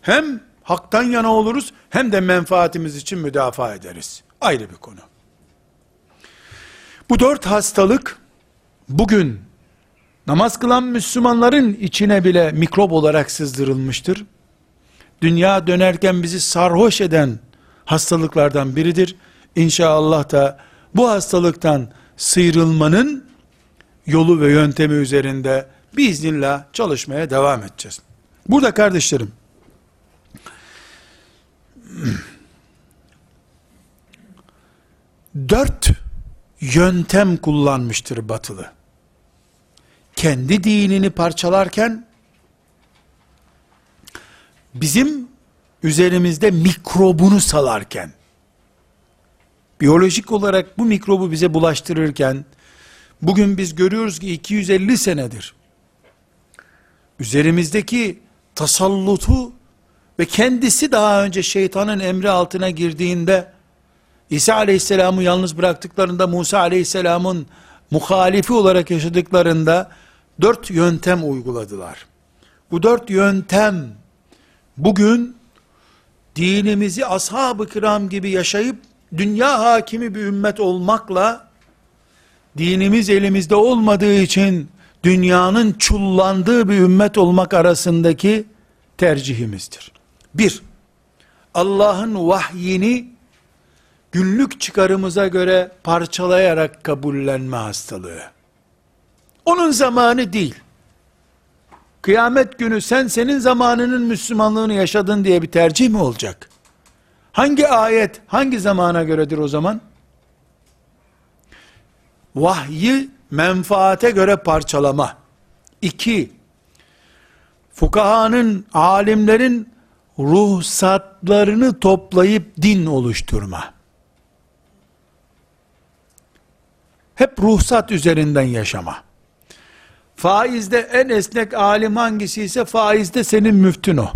Hem haktan yana oluruz hem de menfaatimiz için müdafaa ederiz. Ayrı bir konu. Bu dört hastalık bugün namaz kılan Müslümanların içine bile mikrop olarak sızdırılmıştır. Dünya dönerken bizi sarhoş eden hastalıklardan biridir. İnşallah da bu hastalıktan sıyrılmanın yolu ve yöntemi üzerinde biiznillah çalışmaya devam edeceğiz. Burada kardeşlerim, dört yöntem kullanmıştır batılı. Kendi dinini parçalarken, bizim üzerimizde mikrobunu salarken, biyolojik olarak bu mikrobu bize bulaştırırken, bugün biz görüyoruz ki 250 senedir, üzerimizdeki tasallutu ve kendisi daha önce şeytanın emri altına girdiğinde, İsa aleyhisselamı yalnız bıraktıklarında, Musa aleyhisselamın muhalifi olarak yaşadıklarında, dört yöntem uyguladılar. Bu dört yöntem, bugün, dinimizi ashab-ı kiram gibi yaşayıp, dünya hakimi bir ümmet olmakla, dinimiz elimizde olmadığı için, dünyanın çullandığı bir ümmet olmak arasındaki tercihimizdir. Bir, Allah'ın vahyini günlük çıkarımıza göre parçalayarak kabullenme hastalığı. Onun zamanı değil. Kıyamet günü sen senin zamanının Müslümanlığını yaşadın diye bir tercih mi olacak? Hangi ayet hangi zamana göredir o zaman? Vahyi menfaate göre parçalama. İki, fukahanın, alimlerin ruhsatlarını toplayıp din oluşturma. Hep ruhsat üzerinden yaşama. Faizde en esnek alim hangisi ise faizde senin müftün o.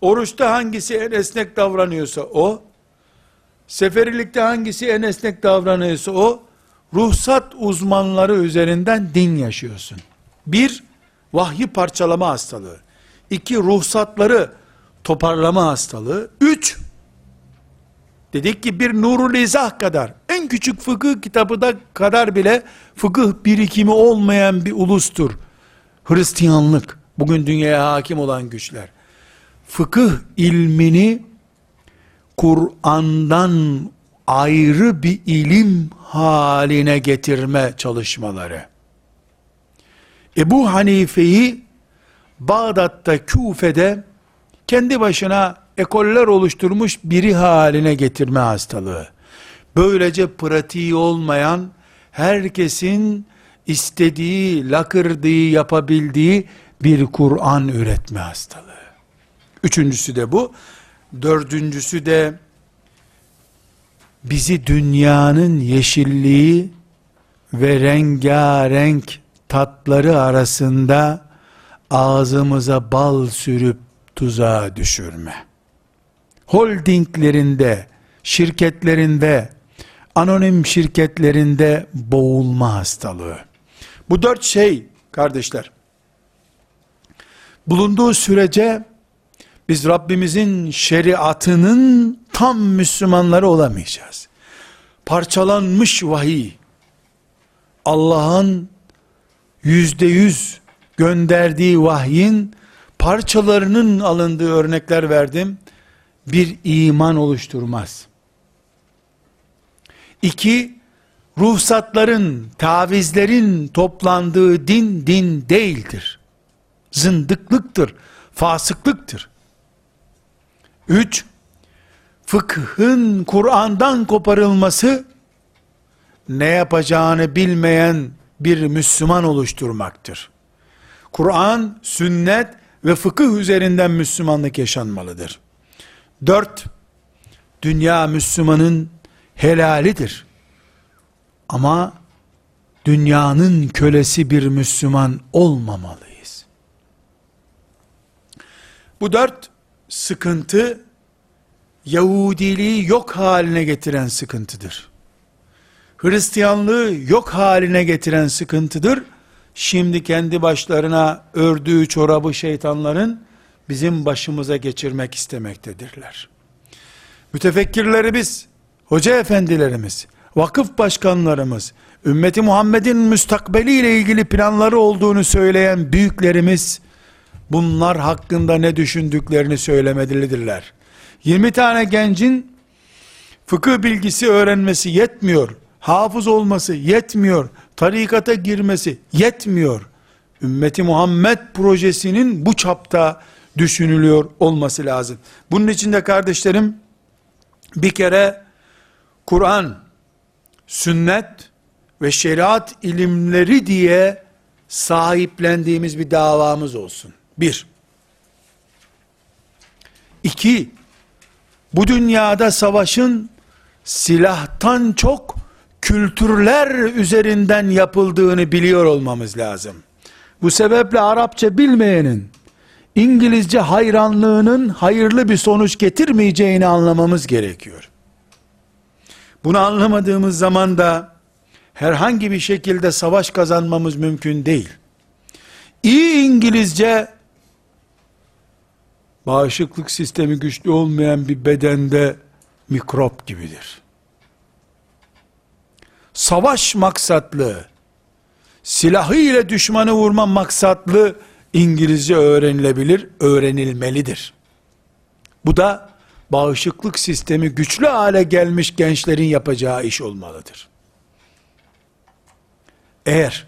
Oruçta hangisi en esnek davranıyorsa o. Seferilikte hangisi en esnek davranıyorsa o. Ruhsat uzmanları üzerinden din yaşıyorsun. Bir, vahyi parçalama hastalığı. İki, ruhsatları toparlama hastalığı. Üç, dedik ki bir nurul izah kadar, en küçük fıkıh kitabı da kadar bile fıkıh birikimi olmayan bir ulustur. Hristiyanlık, bugün dünyaya hakim olan güçler. Fıkıh ilmini Kur'an'dan ayrı bir ilim haline getirme çalışmaları. Ebu Hanife'yi Bağdat'ta, Küfe'de kendi başına ekoller oluşturmuş biri haline getirme hastalığı. Böylece pratiği olmayan, herkesin istediği, lakırdığı yapabildiği bir Kur'an üretme hastalığı. Üçüncüsü de bu. Dördüncüsü de bizi dünyanın yeşilliği ve rengarenk tatları arasında ağzımıza bal sürüp tuzağa düşürme. Holdinglerinde, şirketlerinde, anonim şirketlerinde boğulma hastalığı. Bu dört şey kardeşler, bulunduğu sürece biz Rabbimizin şeriatının tam Müslümanları olamayacağız. Parçalanmış vahiy, Allah'ın yüzde yüz gönderdiği vahyin parçalarının alındığı örnekler verdim. Bir iman oluşturmaz. İki, ruhsatların, tavizlerin toplandığı din, din değildir. Zındıklıktır, fasıklıktır. Üç, fıkhın Kur'an'dan koparılması, ne yapacağını bilmeyen bir Müslüman oluşturmaktır. Kur'an, sünnet ve fıkıh üzerinden Müslümanlık yaşanmalıdır. Dört, dünya Müslümanın helalidir. Ama dünyanın kölesi bir Müslüman olmamalıyız. Bu dört sıkıntı Yahudiliği yok haline getiren sıkıntıdır. Hristiyanlığı yok haline getiren sıkıntıdır. Şimdi kendi başlarına ördüğü çorabı şeytanların bizim başımıza geçirmek istemektedirler. Mütefekkirlerimiz, hoca efendilerimiz, vakıf başkanlarımız, ümmeti Muhammed'in müstakbeli ile ilgili planları olduğunu söyleyen büyüklerimiz, bunlar hakkında ne düşündüklerini söylemelidirler. 20 tane gencin fıkıh bilgisi öğrenmesi yetmiyor. Hafız olması yetmiyor. Tarikata girmesi yetmiyor. Ümmeti Muhammed projesinin bu çapta düşünülüyor olması lazım. Bunun için de kardeşlerim bir kere Kur'an, sünnet ve şeriat ilimleri diye sahiplendiğimiz bir davamız olsun. Bir. İki, bu dünyada savaşın silahtan çok kültürler üzerinden yapıldığını biliyor olmamız lazım. Bu sebeple Arapça bilmeyenin İngilizce hayranlığının hayırlı bir sonuç getirmeyeceğini anlamamız gerekiyor. Bunu anlamadığımız zaman da herhangi bir şekilde savaş kazanmamız mümkün değil. İyi İngilizce bağışıklık sistemi güçlü olmayan bir bedende mikrop gibidir. Savaş maksatlı, silahı ile düşmanı vurma maksatlı İngilizce öğrenilebilir, öğrenilmelidir. Bu da bağışıklık sistemi güçlü hale gelmiş gençlerin yapacağı iş olmalıdır. Eğer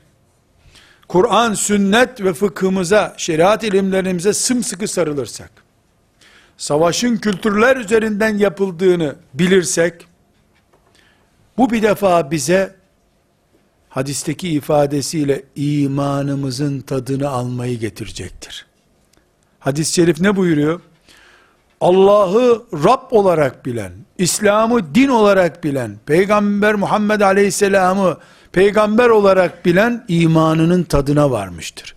Kur'an, sünnet ve fıkhımıza, şeriat ilimlerimize sımsıkı sarılırsak, savaşın kültürler üzerinden yapıldığını bilirsek, bu bir defa bize hadisteki ifadesiyle imanımızın tadını almayı getirecektir. Hadis-i şerif ne buyuruyor? Allah'ı Rab olarak bilen, İslam'ı din olarak bilen, Peygamber Muhammed Aleyhisselam'ı peygamber olarak bilen imanının tadına varmıştır.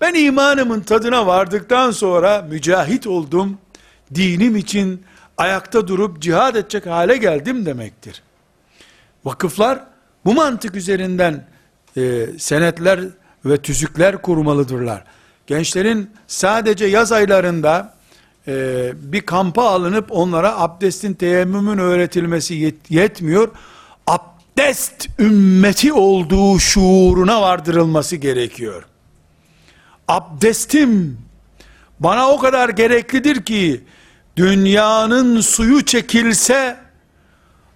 Ben imanımın tadına vardıktan sonra mücahit oldum, dinim için ayakta durup cihad edecek hale geldim demektir. Vakıflar bu mantık üzerinden e, senetler ve tüzükler kurmalıdırlar. Gençlerin sadece yaz aylarında e, bir kampa alınıp onlara abdestin teyemmümün öğretilmesi yet, yetmiyor. Abdest ümmeti olduğu şuuruna vardırılması gerekiyor. Abdestim bana o kadar gereklidir ki dünyanın suyu çekilse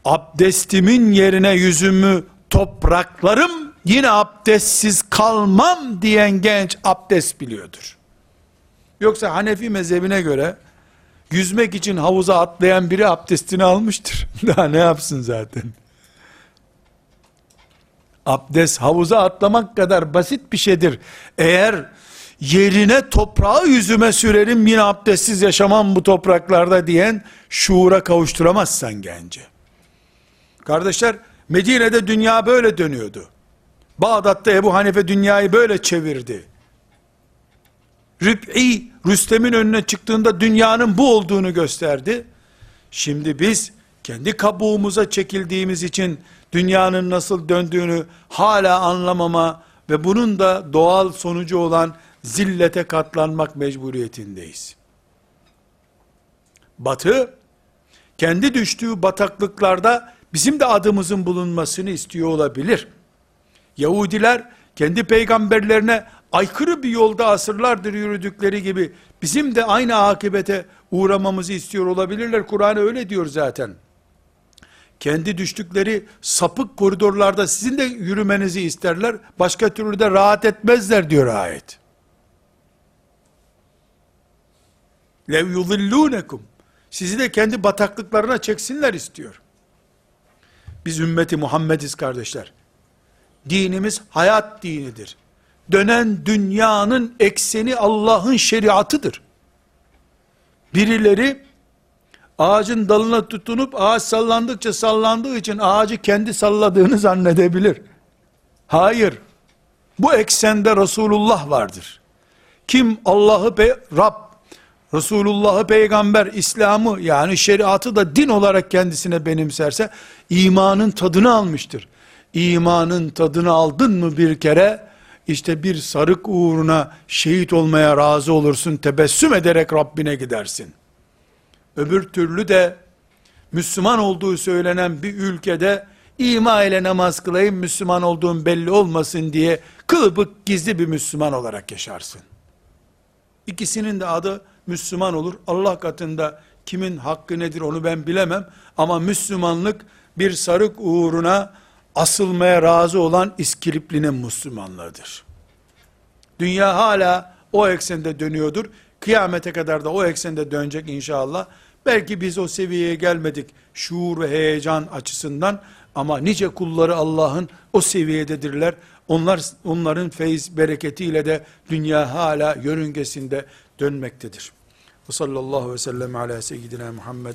abdestimin yerine yüzümü topraklarım yine abdestsiz kalmam diyen genç abdest biliyordur. Yoksa Hanefi mezhebine göre yüzmek için havuza atlayan biri abdestini almıştır. Daha ne yapsın zaten? Abdest havuza atlamak kadar basit bir şeydir. Eğer yerine toprağı yüzüme sürerim yine abdestsiz yaşamam bu topraklarda diyen şuura kavuşturamazsan gence. Kardeşler Medine'de dünya böyle dönüyordu. Bağdat'ta Ebu Hanife dünyayı böyle çevirdi. Rüb'i Rüstem'in önüne çıktığında dünyanın bu olduğunu gösterdi. Şimdi biz kendi kabuğumuza çekildiğimiz için dünyanın nasıl döndüğünü hala anlamama ve bunun da doğal sonucu olan zillete katlanmak mecburiyetindeyiz. Batı kendi düştüğü bataklıklarda bizim de adımızın bulunmasını istiyor olabilir. Yahudiler kendi peygamberlerine aykırı bir yolda asırlardır yürüdükleri gibi bizim de aynı akibete uğramamızı istiyor olabilirler. Kur'an öyle diyor zaten. Kendi düştükleri sapık koridorlarda sizin de yürümenizi isterler. Başka türlü de rahat etmezler diyor ayet. Lev yudillûnekum. Sizi de kendi bataklıklarına çeksinler istiyor. Biz ümmeti Muhammediz kardeşler. Dinimiz hayat dinidir. Dönen dünyanın ekseni Allah'ın şeriatıdır. Birileri ağacın dalına tutunup ağaç sallandıkça sallandığı için ağacı kendi salladığını zannedebilir. Hayır. Bu eksende Resulullah vardır. Kim Allah'ı Rab, Resulullah'ı peygamber, İslam'ı yani şeriatı da din olarak kendisine benimserse imanın tadını almıştır. İmanın tadını aldın mı bir kere işte bir sarık uğruna şehit olmaya razı olursun tebessüm ederek Rabbine gidersin. Öbür türlü de Müslüman olduğu söylenen bir ülkede ima ile namaz kılayım Müslüman olduğum belli olmasın diye kılıbık gizli bir Müslüman olarak yaşarsın. İkisinin de adı Müslüman olur. Allah katında kimin hakkı nedir onu ben bilemem. Ama Müslümanlık bir sarık uğruna asılmaya razı olan İskilipli'nin Müslümanlığıdır. Dünya hala o eksende dönüyordur. Kıyamete kadar da o eksende dönecek inşallah. Belki biz o seviyeye gelmedik şuur ve heyecan açısından ama nice kulları Allah'ın o seviyededirler. Onlar onların feyiz bereketiyle de dünya hala yörüngesinde dönmektedir. Ve sallallahu ve sellem ala seyyidina Muhammed